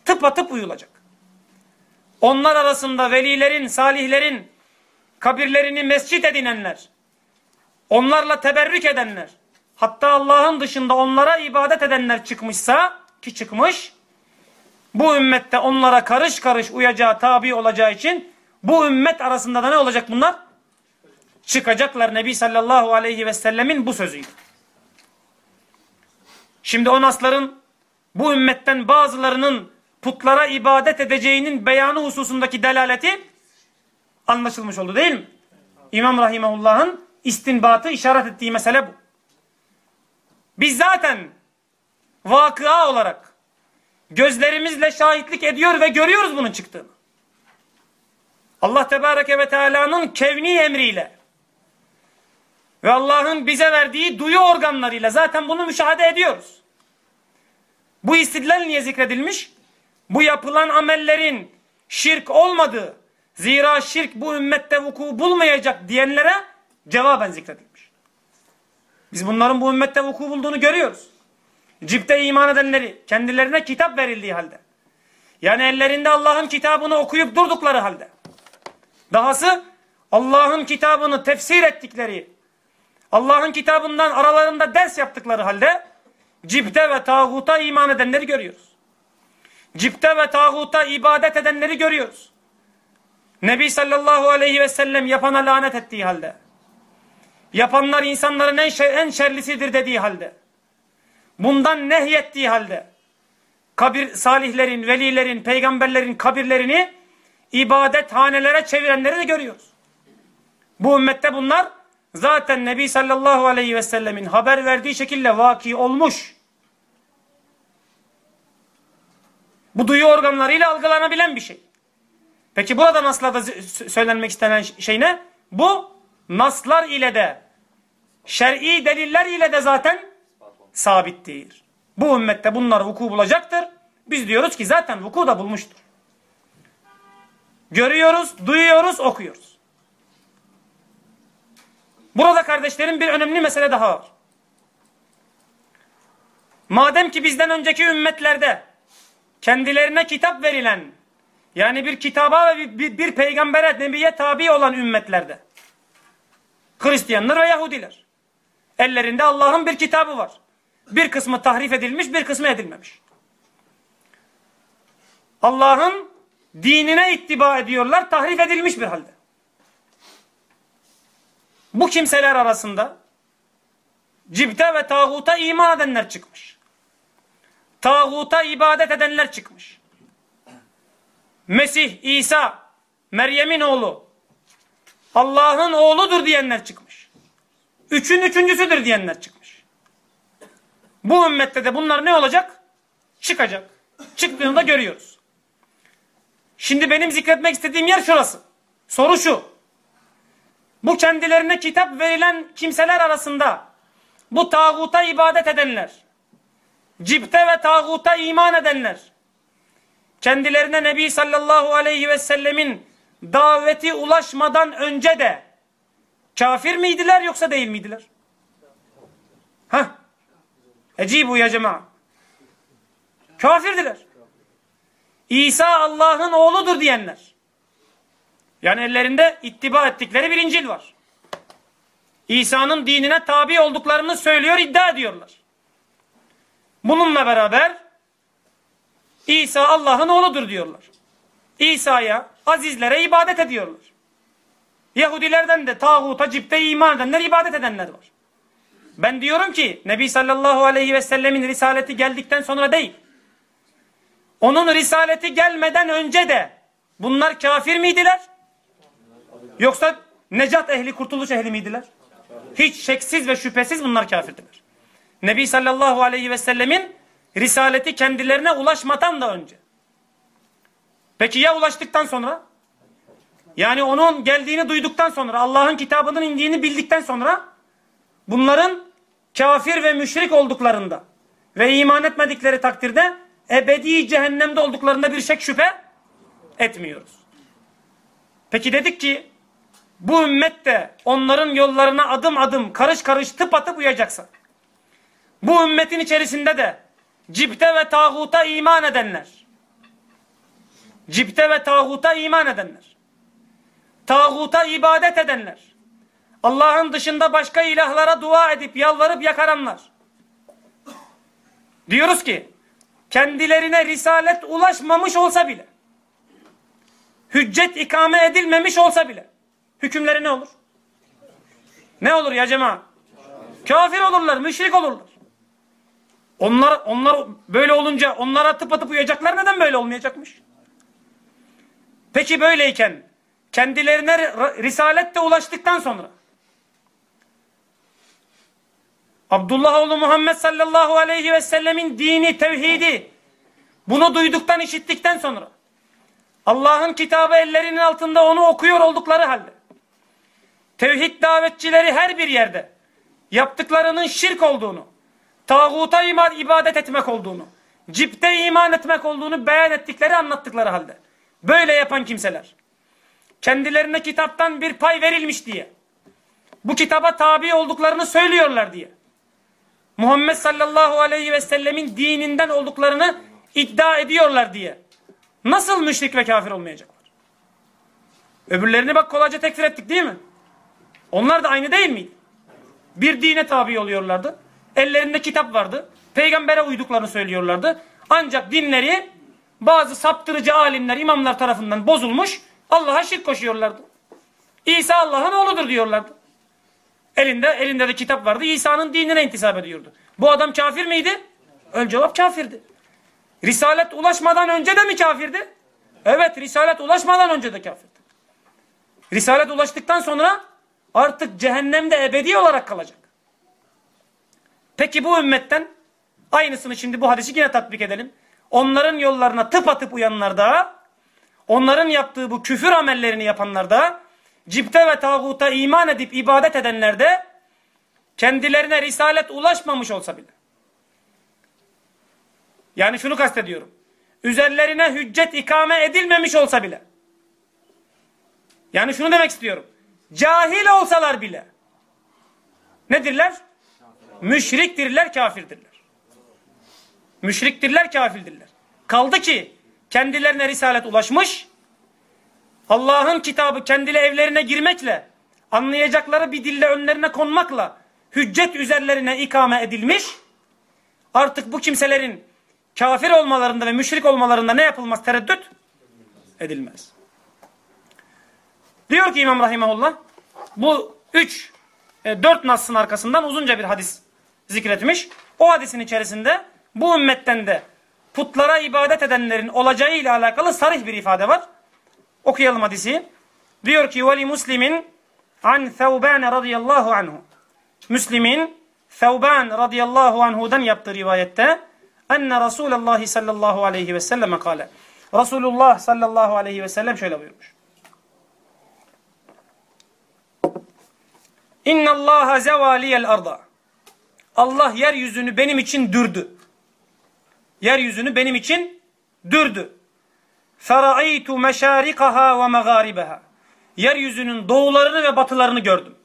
tıpatıp uyulacak. Onlar arasında velilerin, salihlerin kabirlerini mescit edinenler, onlarla teberrük edenler, hatta Allah'ın dışında onlara ibadet edenler çıkmışsa ki çıkmış, bu ümmette onlara karış karış uyacağı, tabi olacağı için bu ümmet arasında da ne olacak bunlar? Çıkacaklar Nebi sallallahu aleyhi ve sellemin bu sözüyle. Şimdi o nasların bu ümmetten bazılarının putlara ibadet edeceğinin beyanı hususundaki delaleti anlaşılmış oldu değil mi? İmam Rahimahullah'ın istinbatı işaret ettiği mesele bu. Biz zaten vakıa olarak gözlerimizle şahitlik ediyor ve görüyoruz bunun çıktığını. Allah Tebareke ve Teala'nın kevni emriyle ve Allah'ın bize verdiği duyu organlarıyla zaten bunu müşahede ediyoruz. Bu istidlal niye zikredilmiş? Bu yapılan amellerin şirk olmadığı, zira şirk bu ümmette vuku bulmayacak diyenlere cevaben zikredilmiş. Biz bunların bu ümmette vuku bulduğunu görüyoruz. Cipte iman edenleri kendilerine kitap verildiği halde. Yani ellerinde Allah'ın kitabını okuyup durdukları halde. Dahası Allah'ın kitabını tefsir ettikleri, Allah'ın kitabından aralarında ders yaptıkları halde cipte ve tağuta iman edenleri görüyoruz. Cipte ve tağuta ibadet edenleri görüyoruz. Nebi sallallahu aleyhi ve sellem yapana lanet ettiği halde. Yapanlar insanların en, şer, en şerlisidir dediği halde. Bundan nehyettiği halde. Kabir salihlerin, velilerin, peygamberlerin kabirlerini ibadet hanelere çevirenleri de görüyoruz. Bu ümmette bunlar zaten Nebi sallallahu aleyhi ve sellemin haber verdiği şekilde vaki olmuş. Bu duyu organlarıyla algılanabilen bir şey. Peki burada naslarda söylenmek istenen şey ne? Bu naslar ile de şer'i deliller ile de zaten sabittir. Bu ümmette bunlar vuku bulacaktır. Biz diyoruz ki zaten vuku da bulmuştur. görüyoruz, duyuyoruz, okuyoruz. Burada kardeşlerim bir önemli mesele daha var. Madem ki bizden önceki ümmetlerde kendilerine kitap verilen yani bir kitaba ve bir, bir, bir peygambere, nebiye tabi olan ümmetlerde Hristiyanlar ve Yahudiler ellerinde Allah'ın bir kitabı var. Bir kısmı tahrif edilmiş, bir kısmı edilmemiş. Allah'ın dinine ittiba ediyorlar, tahrif edilmiş bir halde. Bu kimseler arasında cibte ve tağuta iman edenler çıkmış. Tağuta ibadet edenler çıkmış. Mesih, İsa, Meryem'in oğlu, Allah'ın oğludur diyenler çıkmış. Üçün üçüncüsüdür diyenler çıkmış. Bu ümmette de bunlar ne olacak? Çıkacak. Çıktığını da görüyoruz. Şimdi benim zikretmek istediğim yer şurası. Soru şu. Bu kendilerine kitap verilen kimseler arasında bu tağuta ibadet edenler, cipte ve tağuta iman edenler, kendilerine Nebi sallallahu aleyhi ve sellemin daveti ulaşmadan önce de kafir miydiler yoksa değil miydiler? Hah. Ecibu ya cemaat. Kafirdiler. İsa Allah'ın oğludur diyenler. Yani ellerinde ittiba ettikleri bir İncil var. İsa'nın dinine tabi olduklarını söylüyor, iddia ediyorlar. Bununla beraber İsa Allah'ın oğludur diyorlar. İsa'ya, azizlere ibadet ediyorlar. Yahudilerden de tağuta, cipte iman edenler, ibadet edenler var. Ben diyorum ki Nebi sallallahu aleyhi ve sellemin risaleti geldikten sonra değil. Onun risaleti gelmeden önce de bunlar kafir miydiler? Yoksa necat ehli, kurtuluş ehli miydiler? Hiç şeksiz ve şüphesiz bunlar kafirdiler. Nebi sallallahu aleyhi ve sellemin risaleti kendilerine ulaşmadan da önce. Peki ya ulaştıktan sonra? Yani onun geldiğini duyduktan sonra, Allah'ın kitabının indiğini bildikten sonra bunların kafir ve müşrik olduklarında ve iman etmedikleri takdirde ebedi cehennemde olduklarında bir şek şüphe etmiyoruz. Peki dedik ki bu ümmet de onların yollarına adım adım karış karış tıp atıp uyacaksa bu ümmetin içerisinde de cipte ve tağuta iman edenler cipte ve tağuta iman edenler tağuta ibadet edenler Allah'ın dışında başka ilahlara dua edip yalvarıp yakaranlar diyoruz ki kendilerine risalet ulaşmamış olsa bile hüccet ikame edilmemiş olsa bile hükümleri ne olur? Ne olur ya cemaat? Kafir olurlar, müşrik olurlar. Onlar onlar böyle olunca onlara atıp atıp uyacaklar neden böyle olmayacakmış? Peki böyleyken kendilerine risalet de ulaştıktan sonra Abdullah oğlu Muhammed sallallahu aleyhi ve sellemin dini, tevhidi bunu duyduktan, işittikten sonra Allah'ın kitabı ellerinin altında onu okuyor oldukları halde tevhid davetçileri her bir yerde yaptıklarının şirk olduğunu, tağuta ibadet etmek olduğunu, cipte iman etmek olduğunu beyan ettikleri anlattıkları halde. Böyle yapan kimseler. Kendilerine kitaptan bir pay verilmiş diye. Bu kitaba tabi olduklarını söylüyorlar diye. Muhammed sallallahu aleyhi ve sellemin dininden olduklarını iddia ediyorlar diye. Nasıl müşrik ve kafir olmayacaklar? Öbürlerini bak kolayca tekfir ettik değil mi? Onlar da aynı değil miydi? Bir dine tabi oluyorlardı. Ellerinde kitap vardı. Peygambere uyduklarını söylüyorlardı. Ancak dinleri bazı saptırıcı alimler, imamlar tarafından bozulmuş. Allah'a şirk koşuyorlardı. İsa Allah'ın oğludur diyorlardı. Elinde elinde de kitap vardı. İsa'nın dinine intisap ediyordu. Bu adam kafir miydi? Ön cevap kafirdi. Risalet ulaşmadan önce de mi kafirdi? Evet, risalet ulaşmadan önce de kafirdi. Risalet ulaştıktan sonra artık cehennemde ebedi olarak kalacak. Peki bu ümmetten aynısını şimdi bu hadisi yine tatbik edelim. Onların yollarına tıp atıp uyanlar da onların yaptığı bu küfür amellerini yapanlar da cipte ve tağuta iman edip ibadet edenler de kendilerine risalet ulaşmamış olsa bile. Yani şunu kastediyorum. Üzerlerine hüccet ikame edilmemiş olsa bile. Yani şunu demek istiyorum. Cahil olsalar bile nedirler? Müşriktirler, kafirdirler. Müşriktirler, kafirdirler. Kaldı ki kendilerine risalet ulaşmış, Allah'ın kitabı kendili evlerine girmekle, anlayacakları bir dille önlerine konmakla, hüccet üzerlerine ikame edilmiş, artık bu kimselerin kafir olmalarında ve müşrik olmalarında ne yapılmaz? Tereddüt edilmez. Diyor ki İmam Rahimahullah, bu üç, e, dört nasın arkasından uzunca bir hadis zikretmiş. O hadisin içerisinde bu ümmetten de putlara ibadet edenlerin olacağı ile alakalı sarih bir ifade var. Okuyalım hadisi. Diyor ki veli muslimin an Thevban radıyallahu anhu. Müslimin Thevban radıyallahu anhu'dan yaptığı rivayette enne Resulullah sallallahu aleyhi ve selleme kale. Resulullah sallallahu aleyhi ve sellem şöyle buyurmuş. İnna Allah zevaliyel arda. Allah yeryüzünü benim için dürdü. Yeryüzünü benim için dürdü. Feraitu meşarikaha ve megaribeha. Yeryüzünün doğularını ve batılarını gördüm.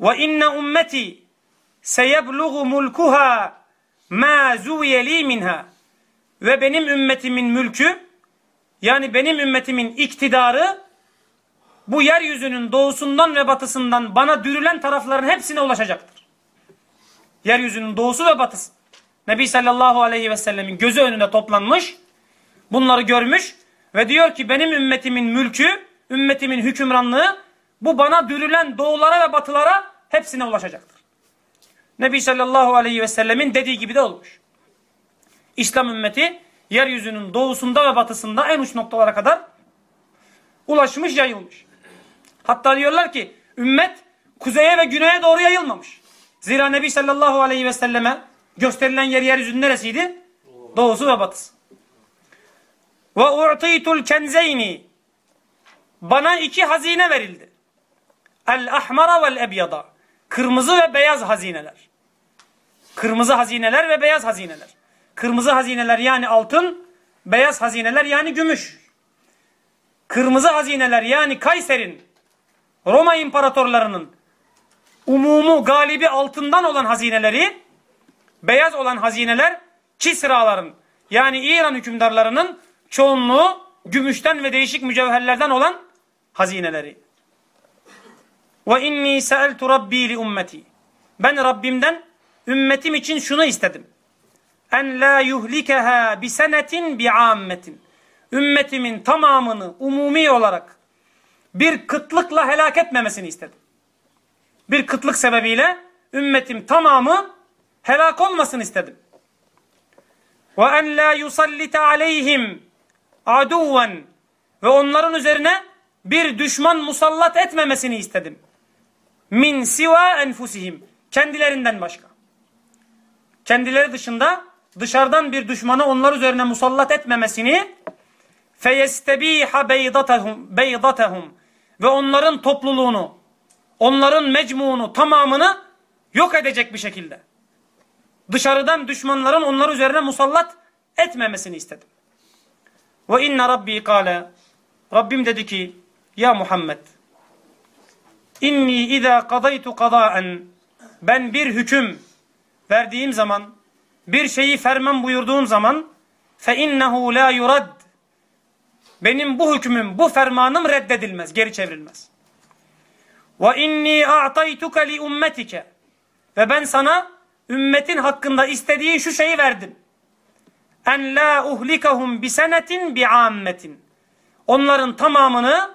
Ve inne ummeti seyebluğu mulkuha ma zuviyeli minha. Ve benim ümmetimin mülkü yani benim ümmetimin iktidarı bu yeryüzünün doğusundan ve batısından bana dürülen tarafların hepsine ulaşacaktır. Yeryüzünün doğusu ve batısı. Nebi sallallahu aleyhi ve sellemin gözü önünde toplanmış bunları görmüş ve diyor ki benim ümmetimin mülkü, ümmetimin hükümranlığı bu bana dürülen doğulara ve batılara hepsine ulaşacaktır. Nebi sallallahu aleyhi ve sellemin dediği gibi de olmuş. İslam ümmeti yeryüzünün doğusunda ve batısında en uç noktalara kadar ulaşmış, yayılmış. Hatta diyorlar ki ümmet kuzeye ve güneye doğru yayılmamış. Zira Nebi sallallahu aleyhi ve selleme gösterilen yer yeryüzünün neresiydi? Doğusu ve batısı. Ve u'titul kenzeyni. Bana iki hazine verildi. El ahmara vel ebyada. Kırmızı ve beyaz hazineler. Kırmızı hazineler ve beyaz hazineler. Kırmızı hazineler yani altın, beyaz hazineler yani gümüş. Kırmızı hazineler yani Kayser'in, Roma imparatorlarının umumu galibi altından olan hazineleri, beyaz olan hazineler Kisraların yani İran hükümdarlarının çoğunluğu gümüşten ve değişik mücevherlerden olan hazineleri. Ve inni sa'altu rabbi li ummeti. Ben Rabbimden ümmetim için şunu istedim. En la yuhlikeha bi senetin bi ammetin. Ümmetimin tamamını umumi olarak bir kıtlıkla helak etmemesini istedim. Bir kıtlık sebebiyle ümmetim tamamı helak olmasını istedim. Ve en la yusallite aleyhim aduven ve onların üzerine bir düşman musallat etmemesini istedim. Min siva enfusihim. Kendilerinden başka. Kendileri dışında dışarıdan bir düşmanı onlar üzerine musallat etmemesini feyestebiha beydatahum beydatahum ve onların topluluğunu onların mecmuunu tamamını yok edecek bir şekilde dışarıdan düşmanların onlar üzerine musallat etmemesini istedim. Ve inne rabbi kâle Rabbim dedi ki ya Muhammed inni izâ kadaytu kadâen ben bir hüküm verdiğim zaman bir şeyi ferman buyurduğum zaman fe innehu la yurad benim bu hükmüm bu fermanım reddedilmez geri çevrilmez. Ve inni a'taytuka li ummetike ve ben sana ümmetin hakkında istediğin şu şeyi verdim en la uhlikahum bi senetin bi ammetin. Onların tamamını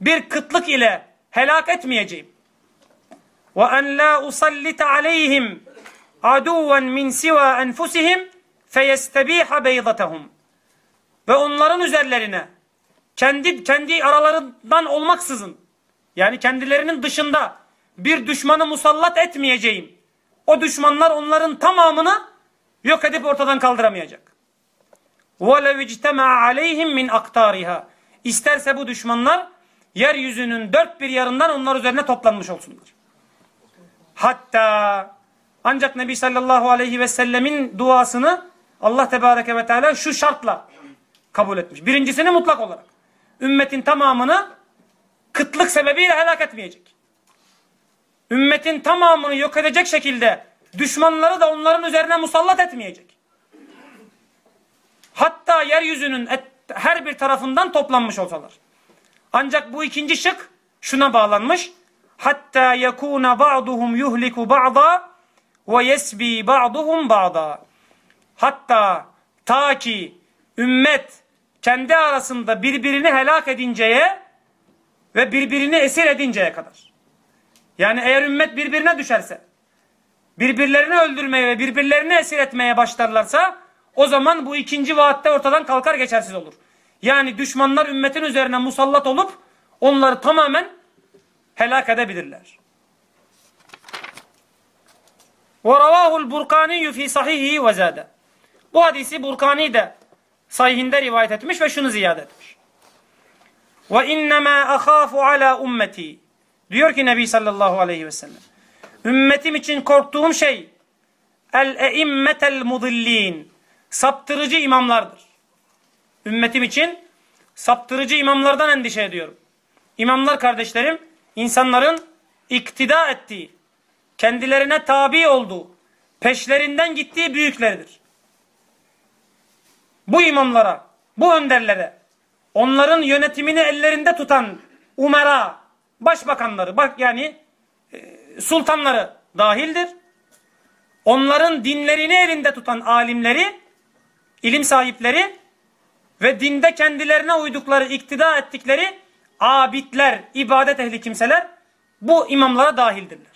bir kıtlık ile helak etmeyeceğim. Ve en la usallite aleyhim aduven min siva enfusihim feyestebiha beydatahum. Ve onların üzerlerine kendi kendi aralarından olmaksızın yani kendilerinin dışında bir düşmanı musallat etmeyeceğim. O düşmanlar onların tamamını yok edip ortadan kaldıramayacak. وَلَوْ اِجْتَمَعَ عَلَيْهِمْ min aktariha. İsterse bu düşmanlar yeryüzünün dört bir yarından onlar üzerine toplanmış olsunlar. Hatta ancak Nebi sallallahu aleyhi ve sellemin duasını Allah tebareke ve teala şu şartla kabul etmiş. Birincisini mutlak olarak. ümmetin tamamını kıtlık sebebiyle helak etmeyecek. Ümmetin tamamını yok edecek şekilde düşmanları da onların üzerine musallat etmeyecek. Hatta yeryüzünün her bir tarafından toplanmış olsalar. Ancak bu ikinci şık şuna bağlanmış. Hatta yekuna ba'duhum yuhliku ba'da ve yesbi ba'duhum ba'da. Hatta ta ki ümmet kendi arasında birbirini helak edinceye ve birbirini esir edinceye kadar. Yani eğer ümmet birbirine düşerse, birbirlerini öldürmeye ve birbirlerini esir etmeye başlarlarsa o zaman bu ikinci vaatte ortadan kalkar geçersiz olur. Yani düşmanlar ümmetin üzerine musallat olup onları tamamen helak edebilirler. وَرَوَاهُ الْبُرْقَانِيُّ ف۪ي صَحِيهِ وَزَادَ Bu hadisi Burkani de sahihinde rivayet etmiş ve şunu ziyade etmiş. وَاِنَّمَا أَخَافُ عَلَى ummeti Diyor ki Nebi sallallahu aleyhi ve sellem. Ümmetim için korktuğum şey el-eimmetel mudillin saptırıcı imamlardır. Ümmetim için saptırıcı imamlardan endişe ediyorum. İmamlar kardeşlerim insanların iktida ettiği, kendilerine tabi olduğu, peşlerinden gittiği büyükleridir. Bu imamlara, bu önderlere, onların yönetimini ellerinde tutan umera, başbakanları, bak yani e, sultanları dahildir. Onların dinlerini elinde tutan alimleri, ilim sahipleri ve dinde kendilerine uydukları, iktida ettikleri abidler, ibadet ehli kimseler bu imamlara dahildirler.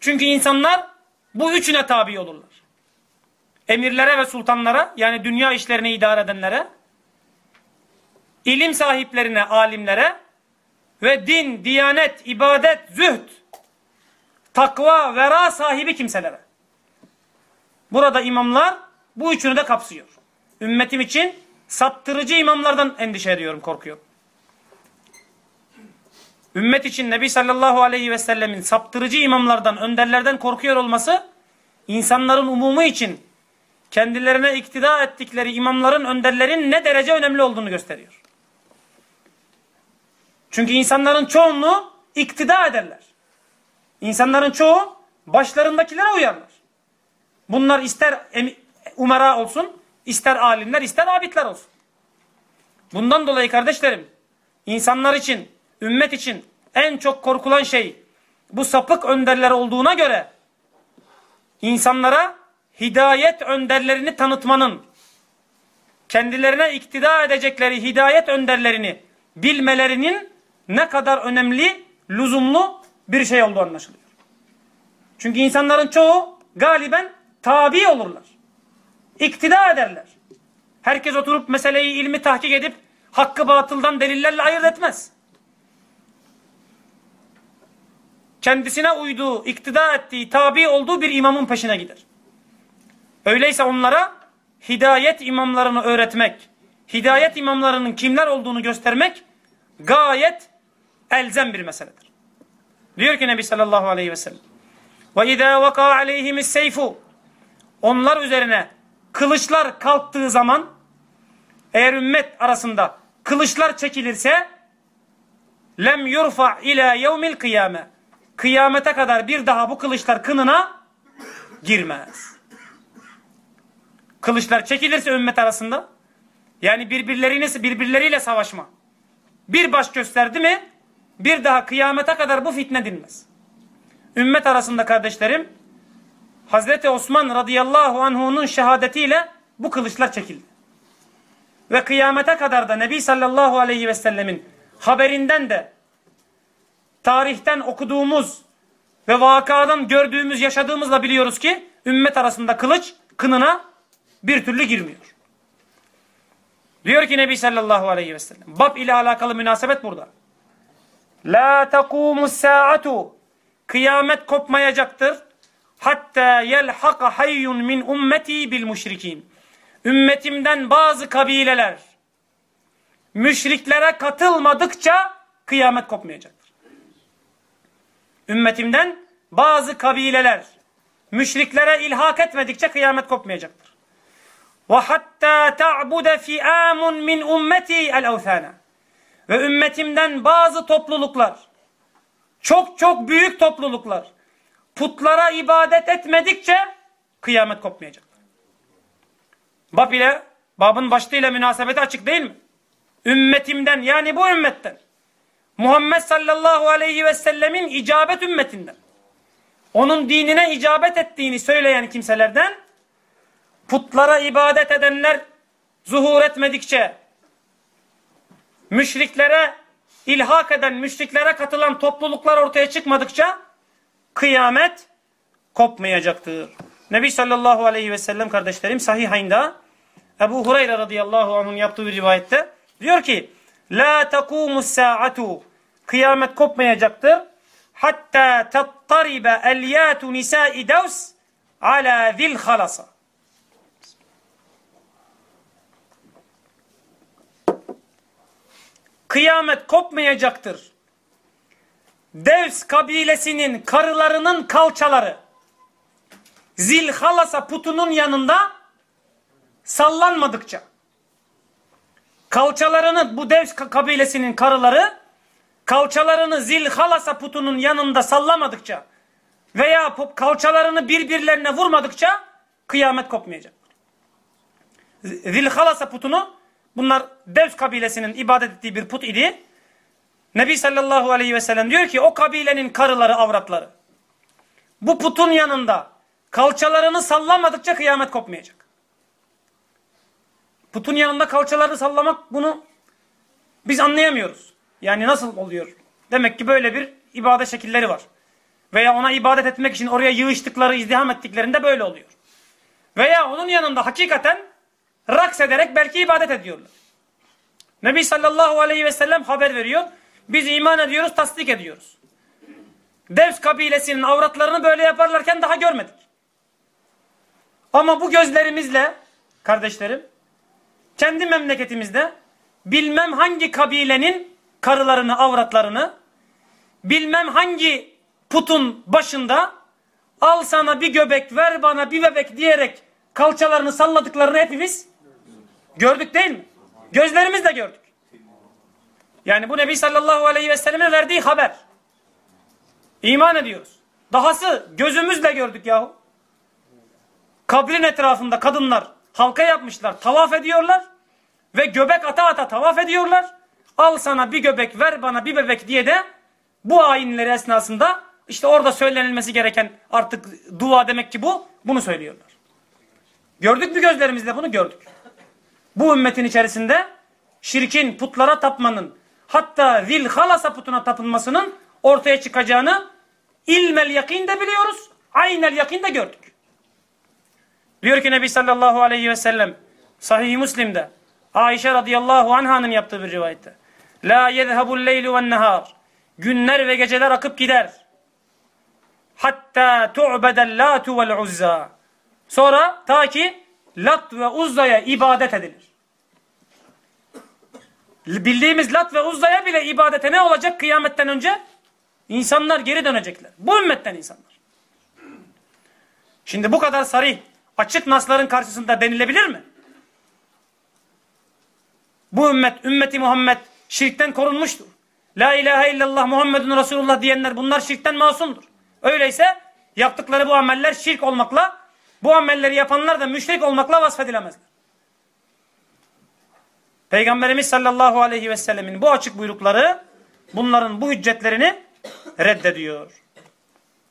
Çünkü insanlar bu üçüne tabi olurlar. Emirlere ve sultanlara yani dünya işlerini idare edenlere, ilim sahiplerine, alimlere ve din, diyanet, ibadet, zühd, takva, vera sahibi kimselere. Burada imamlar bu üçünü de kapsıyor. Ümmetim için saptırıcı imamlardan endişe ediyorum, korkuyorum. Ümmet için Nebi sallallahu aleyhi ve sellemin saptırıcı imamlardan, önderlerden korkuyor olması, insanların umumu için kendilerine iktida ettikleri imamların, önderlerin ne derece önemli olduğunu gösteriyor. Çünkü insanların çoğunluğu iktida ederler. İnsanların çoğu başlarındakilere uyarlar. Bunlar ister umara olsun, ister alimler, ister abidler olsun. Bundan dolayı kardeşlerim, insanlar için, ümmet için en çok korkulan şey bu sapık önderler olduğuna göre insanlara hidayet önderlerini tanıtmanın, kendilerine iktida edecekleri hidayet önderlerini bilmelerinin ne kadar önemli, lüzumlu bir şey olduğu anlaşılıyor. Çünkü insanların çoğu galiben tabi olurlar. İktida ederler. Herkes oturup meseleyi ilmi tahkik edip hakkı batıldan delillerle ayırt etmez. Kendisine uyduğu, iktida ettiği, tabi olduğu bir imamın peşine gider. Öyleyse onlara hidayet imamlarını öğretmek, hidayet imamlarının kimler olduğunu göstermek gayet elzem bir meseledir. Diyor ki Nebi sallallahu aleyhi ve sellem ve izâ vakâ aleyhimis seyfu onlar üzerine kılıçlar kalktığı zaman eğer ümmet arasında kılıçlar çekilirse lem yurfa ila yevmil kıyame kıyamete kadar bir daha bu kılıçlar kınına girmez. Kılıçlar çekilirse ümmet arasında yani birbirlerini birbirleriyle savaşma. Bir baş gösterdi mi bir daha kıyamete kadar bu fitne dinmez. Ümmet arasında kardeşlerim Hazreti Osman radıyallahu anhu'nun şehadetiyle bu kılıçlar çekildi. Ve kıyamete kadar da Nebi sallallahu aleyhi ve sellemin haberinden de tarihten okuduğumuz ve vakadan gördüğümüz, yaşadığımızla biliyoruz ki ümmet arasında kılıç kınına bir türlü girmiyor. Diyor ki Nebi sallallahu aleyhi ve sellem. Bab ile alakalı münasebet burada. La takumus saatu. Kıyamet kopmayacaktır. Hatta yelhaka hayyun min ummeti bil müşrikin. Ümmetimden bazı kabileler müşriklere katılmadıkça kıyamet kopmayacaktır. Ümmetimden bazı kabileler müşriklere ilhak etmedikçe kıyamet kopmayacaktır. Ve hatta ta'bude fi'amun min ummeti el-evthana. Ve ümmetimden bazı topluluklar, çok çok büyük topluluklar, putlara ibadet etmedikçe kıyamet kopmayacak. Bab ile, babın başlığıyla münasebeti açık değil mi? Ümmetimden yani bu ümmetten, Muhammed sallallahu aleyhi ve sellemin icabet ümmetinden, onun dinine icabet ettiğini söyleyen kimselerden, putlara ibadet edenler zuhur etmedikçe, müşriklere ilhak eden, müşriklere katılan topluluklar ortaya çıkmadıkça kıyamet kopmayacaktır. Nebi sallallahu aleyhi ve sellem kardeşlerim sahihayında Ebu Hureyre radıyallahu anh'ın yaptığı bir rivayette diyor ki La takumus sa'atu kıyamet kopmayacaktır. Hatta tattaribe elyatu nisa'i devs ala zil halasa. Kıyamet kopmayacaktır. Devs kabilesinin karılarının kalçaları Zilhalasa putunun yanında sallanmadıkça kalçalarını bu Devs kabilesinin karıları kalçalarını Zilhalasa putunun yanında sallamadıkça veya kalçalarını birbirlerine vurmadıkça kıyamet kopmayacak. Zilhalasa putunu Bunlar Devs kabilesinin ibadet ettiği bir put idi. Nebi sallallahu aleyhi ve sellem diyor ki o kabilenin karıları avratları. Bu putun yanında kalçalarını sallamadıkça kıyamet kopmayacak. Putun yanında kalçalarını sallamak bunu biz anlayamıyoruz. Yani nasıl oluyor? Demek ki böyle bir ibadet şekilleri var. Veya ona ibadet etmek için oraya yığıştıkları, izdiham ettiklerinde böyle oluyor. Veya onun yanında hakikaten raks ederek belki ibadet ediyorlar. Nebi sallallahu aleyhi ve sellem haber veriyor. Biz iman ediyoruz, tasdik ediyoruz. Devs kabilesinin avratlarını böyle yaparlarken daha görmedik. Ama bu gözlerimizle kardeşlerim kendi memleketimizde bilmem hangi kabilenin karılarını, avratlarını bilmem hangi putun başında al sana bir göbek ver bana bir bebek diyerek kalçalarını salladıklarını hepimiz Gördük değil mi? Gözlerimizle gördük. Yani bu Nebi sallallahu aleyhi ve selleme verdiği haber. İman ediyoruz. Dahası gözümüzle gördük yahu. Kabrin etrafında kadınlar halka yapmışlar, tavaf ediyorlar ve göbek ata ata tavaf ediyorlar. Al sana bir göbek ver bana bir bebek diye de bu ayinleri esnasında işte orada söylenilmesi gereken artık dua demek ki bu. Bunu söylüyorlar. Gördük mü gözlerimizle bunu gördük bu ümmetin içerisinde şirkin, putlara tapmanın, hatta zil halasa putuna tapılmasının ortaya çıkacağını ilmel yakin de biliyoruz, aynel yakin de gördük. Diyor ki Nebi sallallahu aleyhi ve sellem sahih Müslim'de Ayşe radıyallahu anh'ın yaptığı bir rivayette La yezhabul leylu ve nehar Günler ve geceler akıp gider. Hatta tu'bedel latu vel uzza Sonra ta ki Lat ve Uzza'ya ibadet edilir. Bildiğimiz Lat ve Uzza'ya bile ibadete ne olacak kıyametten önce? İnsanlar geri dönecekler. Bu ümmetten insanlar. Şimdi bu kadar sarih, açık nasların karşısında denilebilir mi? Bu ümmet, ümmeti Muhammed şirkten korunmuştur. La ilahe illallah Muhammedun Resulullah diyenler bunlar şirkten masumdur. Öyleyse yaptıkları bu ameller şirk olmakla bu amelleri yapanlar da müşrik olmakla vasfedilemezler. Peygamberimiz sallallahu aleyhi ve sellemin bu açık buyrukları bunların bu hüccetlerini reddediyor.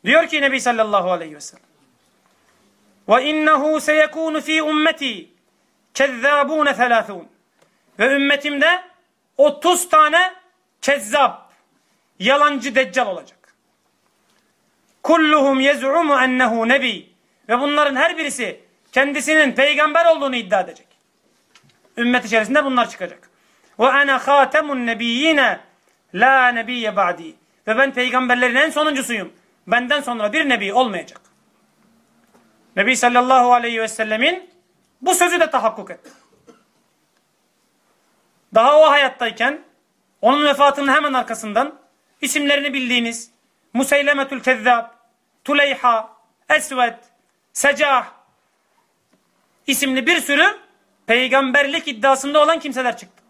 Diyor ki Nebi sallallahu aleyhi ve sellem ve innehu seyekunu fi ummeti kezzabune thelâthûn ve ümmetimde 30 tane kezzab yalancı deccal olacak. Kulluhum yez'umu ennehu nebi ve bunların her birisi kendisinin peygamber olduğunu iddia edecek. Ümmet içerisinde bunlar çıkacak. Ve ana hatemun nebiyyine la nebiyye ba'di. Ve ben peygamberlerin en sonuncusuyum. Benden sonra bir nebi olmayacak. Nebi sallallahu aleyhi ve sellemin bu sözü de tahakkuk etti. Daha o hayattayken onun vefatının hemen arkasından isimlerini bildiğiniz Museylemetül Kezzab, Tuleyha, Esved, Secah isimli bir sürü peygamberlik iddiasında olan kimseler çıktı.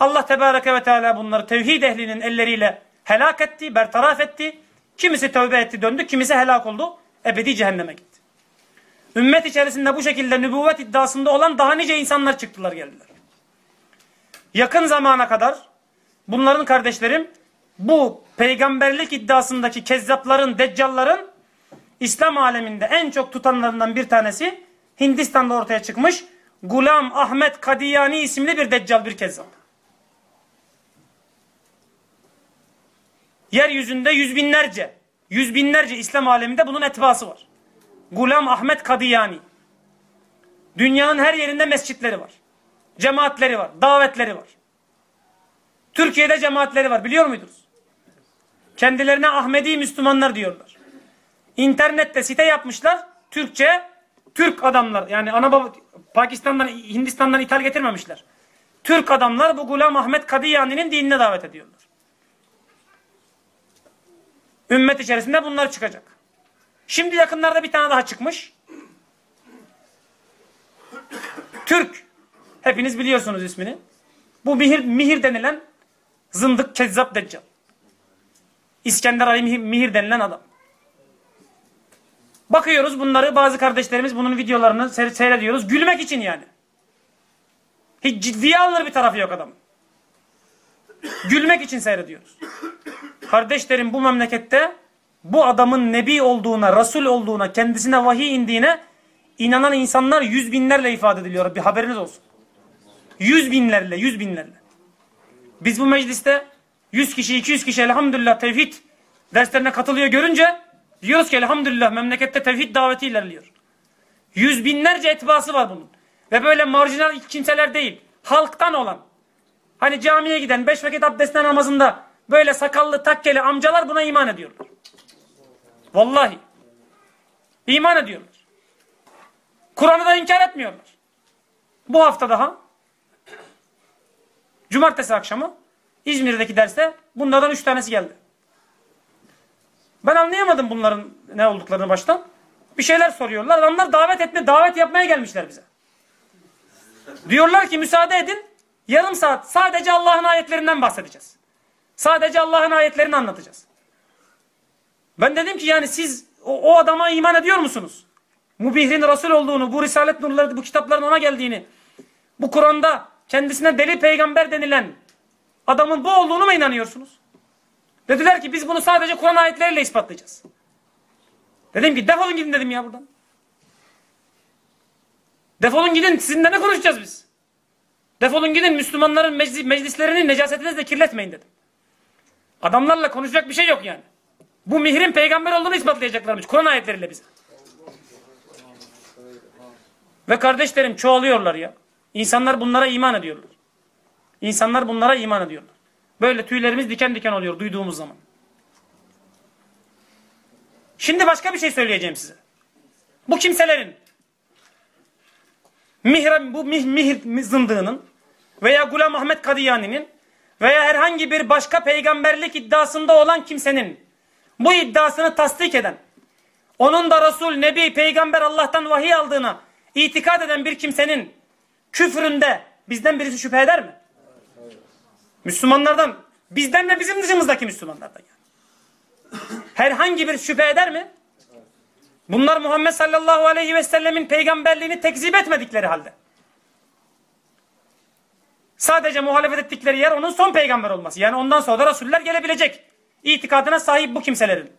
Allah Tebareke ve Teala bunları tevhid ehlinin elleriyle helak etti, bertaraf etti. Kimisi tövbe etti döndü, kimisi helak oldu. Ebedi cehenneme gitti. Ümmet içerisinde bu şekilde nübüvvet iddiasında olan daha nice insanlar çıktılar geldiler. Yakın zamana kadar bunların kardeşlerim bu peygamberlik iddiasındaki kezzapların, deccalların İslam aleminde en çok tutanlarından bir tanesi Hindistan'da ortaya çıkmış Gulam Ahmet Kadiyani isimli bir deccal bir kezzap. Yeryüzünde yüz binlerce, yüz binlerce İslam aleminde bunun etbası var. Gulam Ahmet Kadiyani. Dünyanın her yerinde mescitleri var. Cemaatleri var, davetleri var. Türkiye'de cemaatleri var biliyor muydunuz? Kendilerine Ahmedi Müslümanlar diyorlar. İnternette site yapmışlar. Türkçe, Türk adamlar yani ana baba Pakistan'dan, Hindistan'dan ithal getirmemişler. Türk adamlar bu Gulam Ahmet Kadiyani'nin dinine davet ediyorlar. Ümmet içerisinde bunlar çıkacak. Şimdi yakınlarda bir tane daha çıkmış. Türk. Hepiniz biliyorsunuz ismini. Bu Mihir, Mihir denilen zındık kezzap deccal. İskender Ali Mihir, Mihir denilen adam. Bakıyoruz bunları bazı kardeşlerimiz bunun videolarını seyrediyoruz. Gülmek için yani. Hiç ciddiye alınır bir tarafı yok adam. Gülmek için seyrediyoruz. Kardeşlerim bu memlekette bu adamın nebi olduğuna, rasul olduğuna, kendisine vahiy indiğine inanan insanlar yüz binlerle ifade ediliyor. Bir haberiniz olsun. Yüz binlerle, yüz binlerle. Biz bu mecliste yüz kişi, iki yüz kişi elhamdülillah tevhid derslerine katılıyor görünce diyoruz ki elhamdülillah memlekette tevhid daveti ilerliyor. Yüz binlerce etbası var bunun. Ve böyle marjinal kimseler değil. Halktan olan. Hani camiye giden beş vakit abdestten namazında böyle sakallı takkeli amcalar buna iman ediyorlar. Vallahi. İman ediyorlar. Kur'an'ı da inkar etmiyorlar. Bu hafta daha cumartesi akşamı İzmir'deki derste bunlardan üç tanesi geldi. Ben anlayamadım bunların ne olduklarını baştan. Bir şeyler soruyorlar. Adamlar davet etme, davet yapmaya gelmişler bize. Diyorlar ki müsaade edin. Yarım saat sadece Allah'ın ayetlerinden bahsedeceğiz. Sadece Allah'ın ayetlerini anlatacağız. Ben dedim ki yani siz o, o adama iman ediyor musunuz? Mubihrin Resul olduğunu, bu Risalet Nurları, bu kitapların ona geldiğini, bu Kur'an'da kendisine deli peygamber denilen adamın bu olduğunu mu inanıyorsunuz? Dediler ki biz bunu sadece Kur'an ayetleriyle ispatlayacağız. Dedim ki defolun gidin dedim ya buradan. Defolun gidin sizinle ne konuşacağız biz? Defolun gidin Müslümanların meclis, meclislerini necasetinizle kirletmeyin dedim. Adamlarla konuşacak bir şey yok yani. Bu mihrin peygamber olduğunu ispatlayacaklarmış Kur'an ayetleriyle bize. Ve kardeşlerim çoğalıyorlar ya. İnsanlar bunlara iman ediyorlar. İnsanlar bunlara iman ediyorlar. Böyle tüylerimiz diken diken oluyor duyduğumuz zaman. Şimdi başka bir şey söyleyeceğim size. Bu kimselerin Mihra, bu mih, mihir zındığının veya Gulam Ahmet Kadiyani'nin veya herhangi bir başka peygamberlik iddiasında olan kimsenin bu iddiasını tasdik eden, onun da Resul, Nebi, Peygamber Allah'tan vahiy aldığına itikad eden bir kimsenin küfründe bizden birisi şüphe eder mi? Müslümanlardan, bizden de bizim dışımızdaki Müslümanlardan. Yani. Herhangi bir şüphe eder mi? Bunlar Muhammed sallallahu aleyhi ve sellemin peygamberliğini tekzip etmedikleri halde. Sadece muhalefet ettikleri yer onun son peygamber olması. Yani ondan sonra da Resuller gelebilecek. İtikadına sahip bu kimselerin.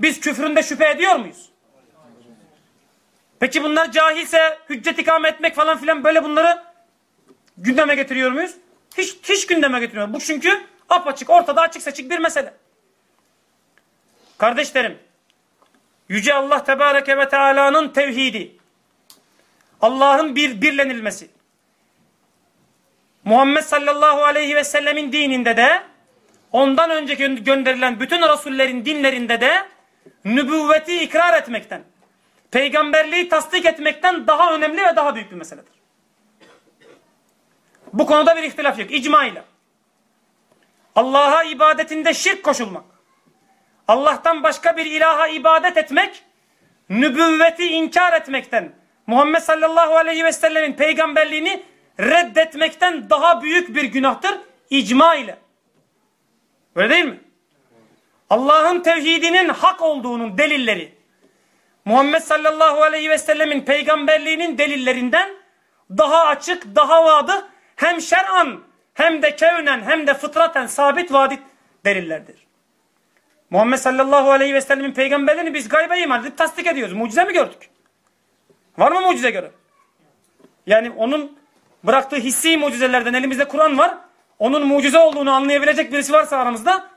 Biz küfründe şüphe ediyor muyuz? Peki bunlar cahilse hüccet ikame etmek falan filan böyle bunları gündeme getiriyor muyuz? Hiç, hiç gündeme getirmiyor. Bu çünkü apaçık, ortada açık seçik bir mesele. Kardeşlerim, Yüce Allah Tebareke ve Teala'nın tevhidi, Allah'ın bir birlenilmesi, Muhammed sallallahu aleyhi ve sellemin dininde de, ondan önce gönderilen bütün rasullerin dinlerinde de, nübüvveti ikrar etmekten, peygamberliği tasdik etmekten daha önemli ve daha büyük bir meseledir. Bu konuda bir ihtilaf yok. İcma ile. Allah'a ibadetinde şirk koşulmak. Allah'tan başka bir ilaha ibadet etmek, nübüvveti inkar etmekten, Muhammed sallallahu aleyhi ve sellemin peygamberliğini reddetmekten daha büyük bir günahtır icma ile. Öyle değil mi? Allah'ın tevhidinin hak olduğunun delilleri Muhammed sallallahu aleyhi ve sellemin peygamberliğinin delillerinden daha açık, daha vadı hem şer'an hem de kevnen hem de fıtraten sabit vadit delillerdir. Muhammed sallallahu aleyhi ve sellemin peygamberliğini biz gayba iman edip tasdik ediyoruz. Mucize mi gördük? Var mı mucize göre? Yani onun bıraktığı hissi mucizelerden elimizde Kur'an var. Onun mucize olduğunu anlayabilecek birisi varsa aramızda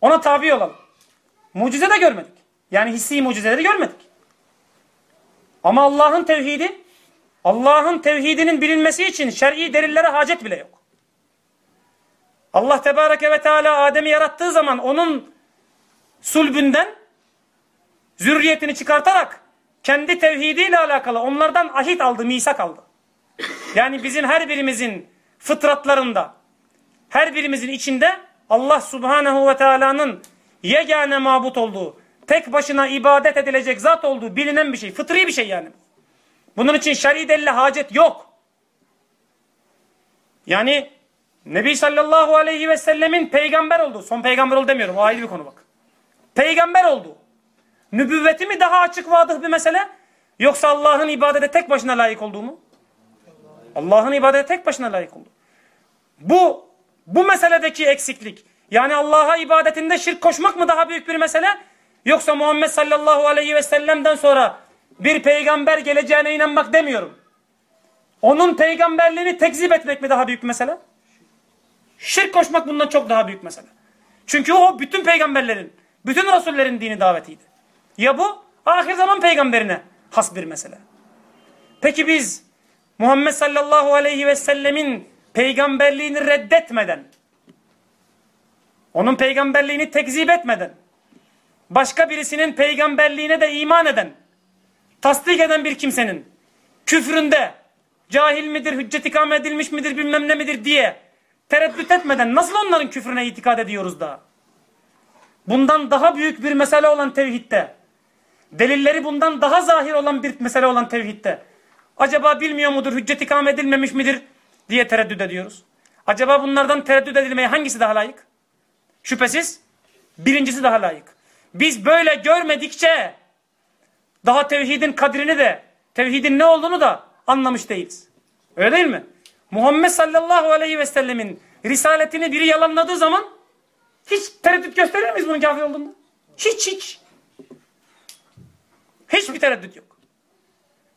ona tabi olalım. Mucize de görmedik. Yani hissi mucizeleri görmedik. Ama Allah'ın tevhidi, Allah'ın tevhidinin bilinmesi için şer'i delillere hacet bile yok. Allah Tebareke ve Teala Adem'i yarattığı zaman onun sulbünden zürriyetini çıkartarak kendi tevhidiyle alakalı onlardan ahit aldı, misak aldı. Yani bizim her birimizin fıtratlarında, her birimizin içinde Allah Subhanahu ve Teala'nın yegane mabut olduğu, tek başına ibadet edilecek zat olduğu bilinen bir şey. Fıtri bir şey yani. Bunun için şer'i delile hacet yok. Yani Nebi sallallahu aleyhi ve sellemin peygamber olduğu, son peygamber oldu demiyorum o ayrı bir konu bak. Peygamber olduğu. Nübüvveti mi daha açık vadıh bir mesele? Yoksa Allah'ın ibadete tek başına layık olduğu mu? Allah'ın ibadete tek başına layık olduğu. Bu, bu meseledeki eksiklik. Yani Allah'a ibadetinde şirk koşmak mı daha büyük bir mesele? Yoksa Muhammed sallallahu aleyhi ve sellem'den sonra bir peygamber geleceğine inanmak demiyorum. Onun peygamberliğini tekzip etmek mi daha büyük mesele? Şirk koşmak bundan çok daha büyük mesele. Çünkü o bütün peygamberlerin, bütün rasullerin dini davetiydi. Ya bu ahir zaman peygamberine has bir mesele. Peki biz Muhammed sallallahu aleyhi ve sellemin peygamberliğini reddetmeden, onun peygamberliğini tekzip etmeden, başka birisinin peygamberliğine de iman eden, tasdik eden bir kimsenin küfründe cahil midir, hüccet ikame edilmiş midir, bilmem ne midir diye tereddüt etmeden nasıl onların küfrüne itikad ediyoruz da? Bundan daha büyük bir mesele olan tevhidde, delilleri bundan daha zahir olan bir mesele olan tevhidde, acaba bilmiyor mudur, hüccet ikame edilmemiş midir diye tereddüt ediyoruz. Acaba bunlardan tereddüt edilmeye hangisi daha layık? Şüphesiz birincisi daha layık. Biz böyle görmedikçe daha tevhidin kadrini de, tevhidin ne olduğunu da anlamış değiliz. Öyle değil mi? Muhammed sallallahu aleyhi ve sellemin risaletini biri yalanladığı zaman hiç tereddüt gösterir miyiz bunun kafir olduğunda? Hiç hiç. Hiçbir tereddüt yok.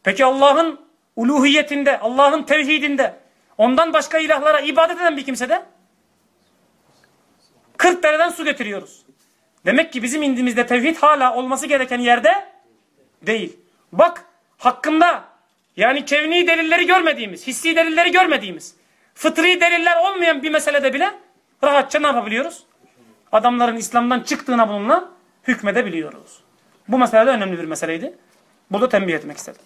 Peki Allah'ın uluhiyetinde, Allah'ın tevhidinde ondan başka ilahlara ibadet eden bir kimse de 40 dereden su getiriyoruz. Demek ki bizim indimizde tevhid hala olması gereken yerde değil. Bak hakkında yani kevni delilleri görmediğimiz, hissi delilleri görmediğimiz, fıtri deliller olmayan bir meselede bile rahatça ne yapabiliyoruz? Adamların İslam'dan çıktığına bununla hükmedebiliyoruz. Bu mesele de önemli bir meseleydi. Bunu tembih etmek istedim.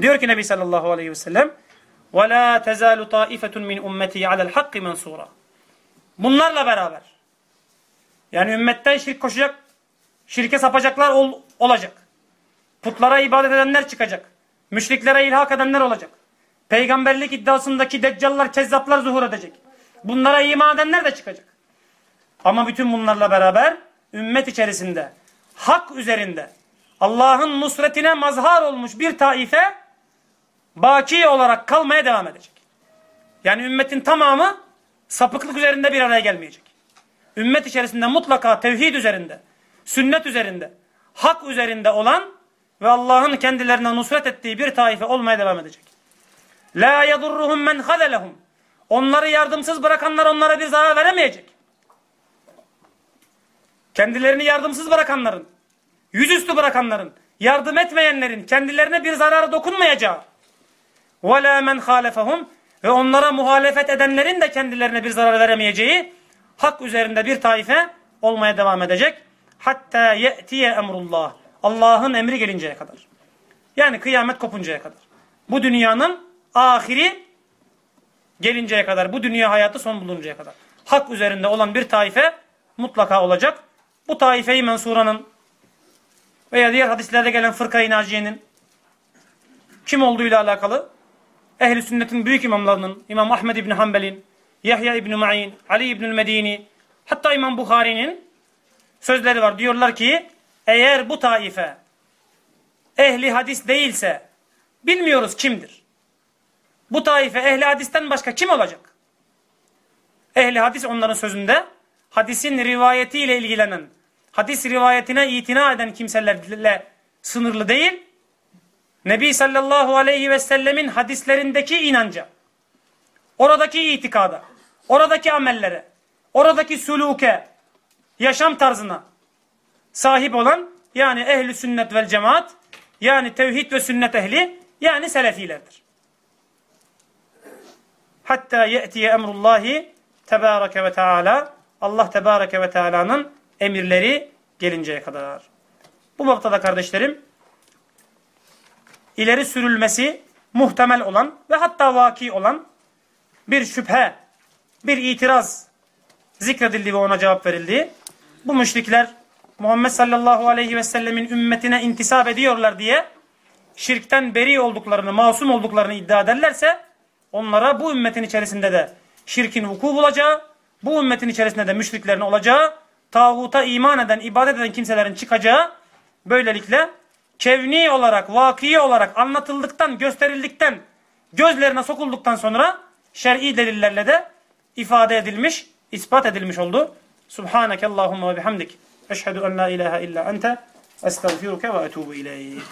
Diyor ki Nebi sallallahu aleyhi ve sellem وَلَا تَزَالُ طَائِفَةٌ مِنْ اُمَّتِي عَلَى الْحَقِّ مَنْصُورًا Bunlarla beraber yani ümmetten şirk koşacak, şirke sapacaklar ol, olacak. Putlara ibadet edenler çıkacak. Müşriklere ilhak edenler olacak. Peygamberlik iddiasındaki deccallar, kezzaplar zuhur edecek. Bunlara iman edenler de çıkacak. Ama bütün bunlarla beraber ümmet içerisinde, hak üzerinde, Allah'ın nusretine mazhar olmuş bir taife baki olarak kalmaya devam edecek. Yani ümmetin tamamı sapıklık üzerinde bir araya gelmeyecek. Ümmet içerisinde mutlaka tevhid üzerinde, sünnet üzerinde, hak üzerinde olan ve Allah'ın kendilerine nusret ettiği bir taife olmaya devam edecek. La yadurruhum men hadelehum. Onları yardımsız bırakanlar onlara bir zarar veremeyecek. Kendilerini yardımsız bırakanların, yüzüstü bırakanların, yardım etmeyenlerin kendilerine bir zararı dokunmayacağı. Ve la men halefehum ve onlara muhalefet edenlerin de kendilerine bir zarar veremeyeceği hak üzerinde bir taife olmaya devam edecek. Hatta ye'tiye emrullah. Allah'ın emri gelinceye kadar. Yani kıyamet kopuncaya kadar. Bu dünyanın ahiri gelinceye kadar, bu dünya hayatı son buluncaya kadar. Hak üzerinde olan bir taife mutlaka olacak. Bu taifeyi mensuranın veya diğer hadislerde gelen fırkayı naciyenin kim olduğuyla alakalı ehli sünnetin büyük imamlarının, İmam Ahmed İbni Hanbel'in, Yahya İbni Ma'in, Ali İbni Medini, hatta İmam Bukhari'nin sözleri var. Diyorlar ki eğer bu taife ehli hadis değilse bilmiyoruz kimdir. Bu taife ehli hadisten başka kim olacak? Ehli hadis onların sözünde hadisin rivayetiyle ilgilenen, hadis rivayetine itina eden kimselerle sınırlı değil, Nebi sallallahu aleyhi ve sellemin hadislerindeki inanca, oradaki itikada, oradaki amellere, oradaki suluke, yaşam tarzına sahip olan yani ehli sünnet vel cemaat, yani tevhid ve sünnet ehli, yani selefilerdir. Hatta ye'tiye emrullahi tebareke ve teala Allah tebareke ve teala'nın emirleri gelinceye kadar. Bu babta da kardeşlerim ileri sürülmesi muhtemel olan ve hatta vaki olan bir şüphe, bir itiraz zikredildi ve ona cevap verildi. Bu müşrikler Muhammed sallallahu aleyhi ve sellemin ümmetine intisap ediyorlar diye şirkten beri olduklarını, masum olduklarını iddia ederlerse onlara bu ümmetin içerisinde de şirkin vuku bulacağı, bu ümmetin içerisinde de müşriklerin olacağı, tağuta iman eden, ibadet eden kimselerin çıkacağı, böylelikle kevni olarak, vaki olarak anlatıldıktan, gösterildikten, gözlerine sokulduktan sonra şer'i delillerle de ifade edilmiş, ispat edilmiş oldu. Subhaneke Allahumma ve bihamdik. أشهد أن لا إله إلا أنت أستغفرك وأتوب إليك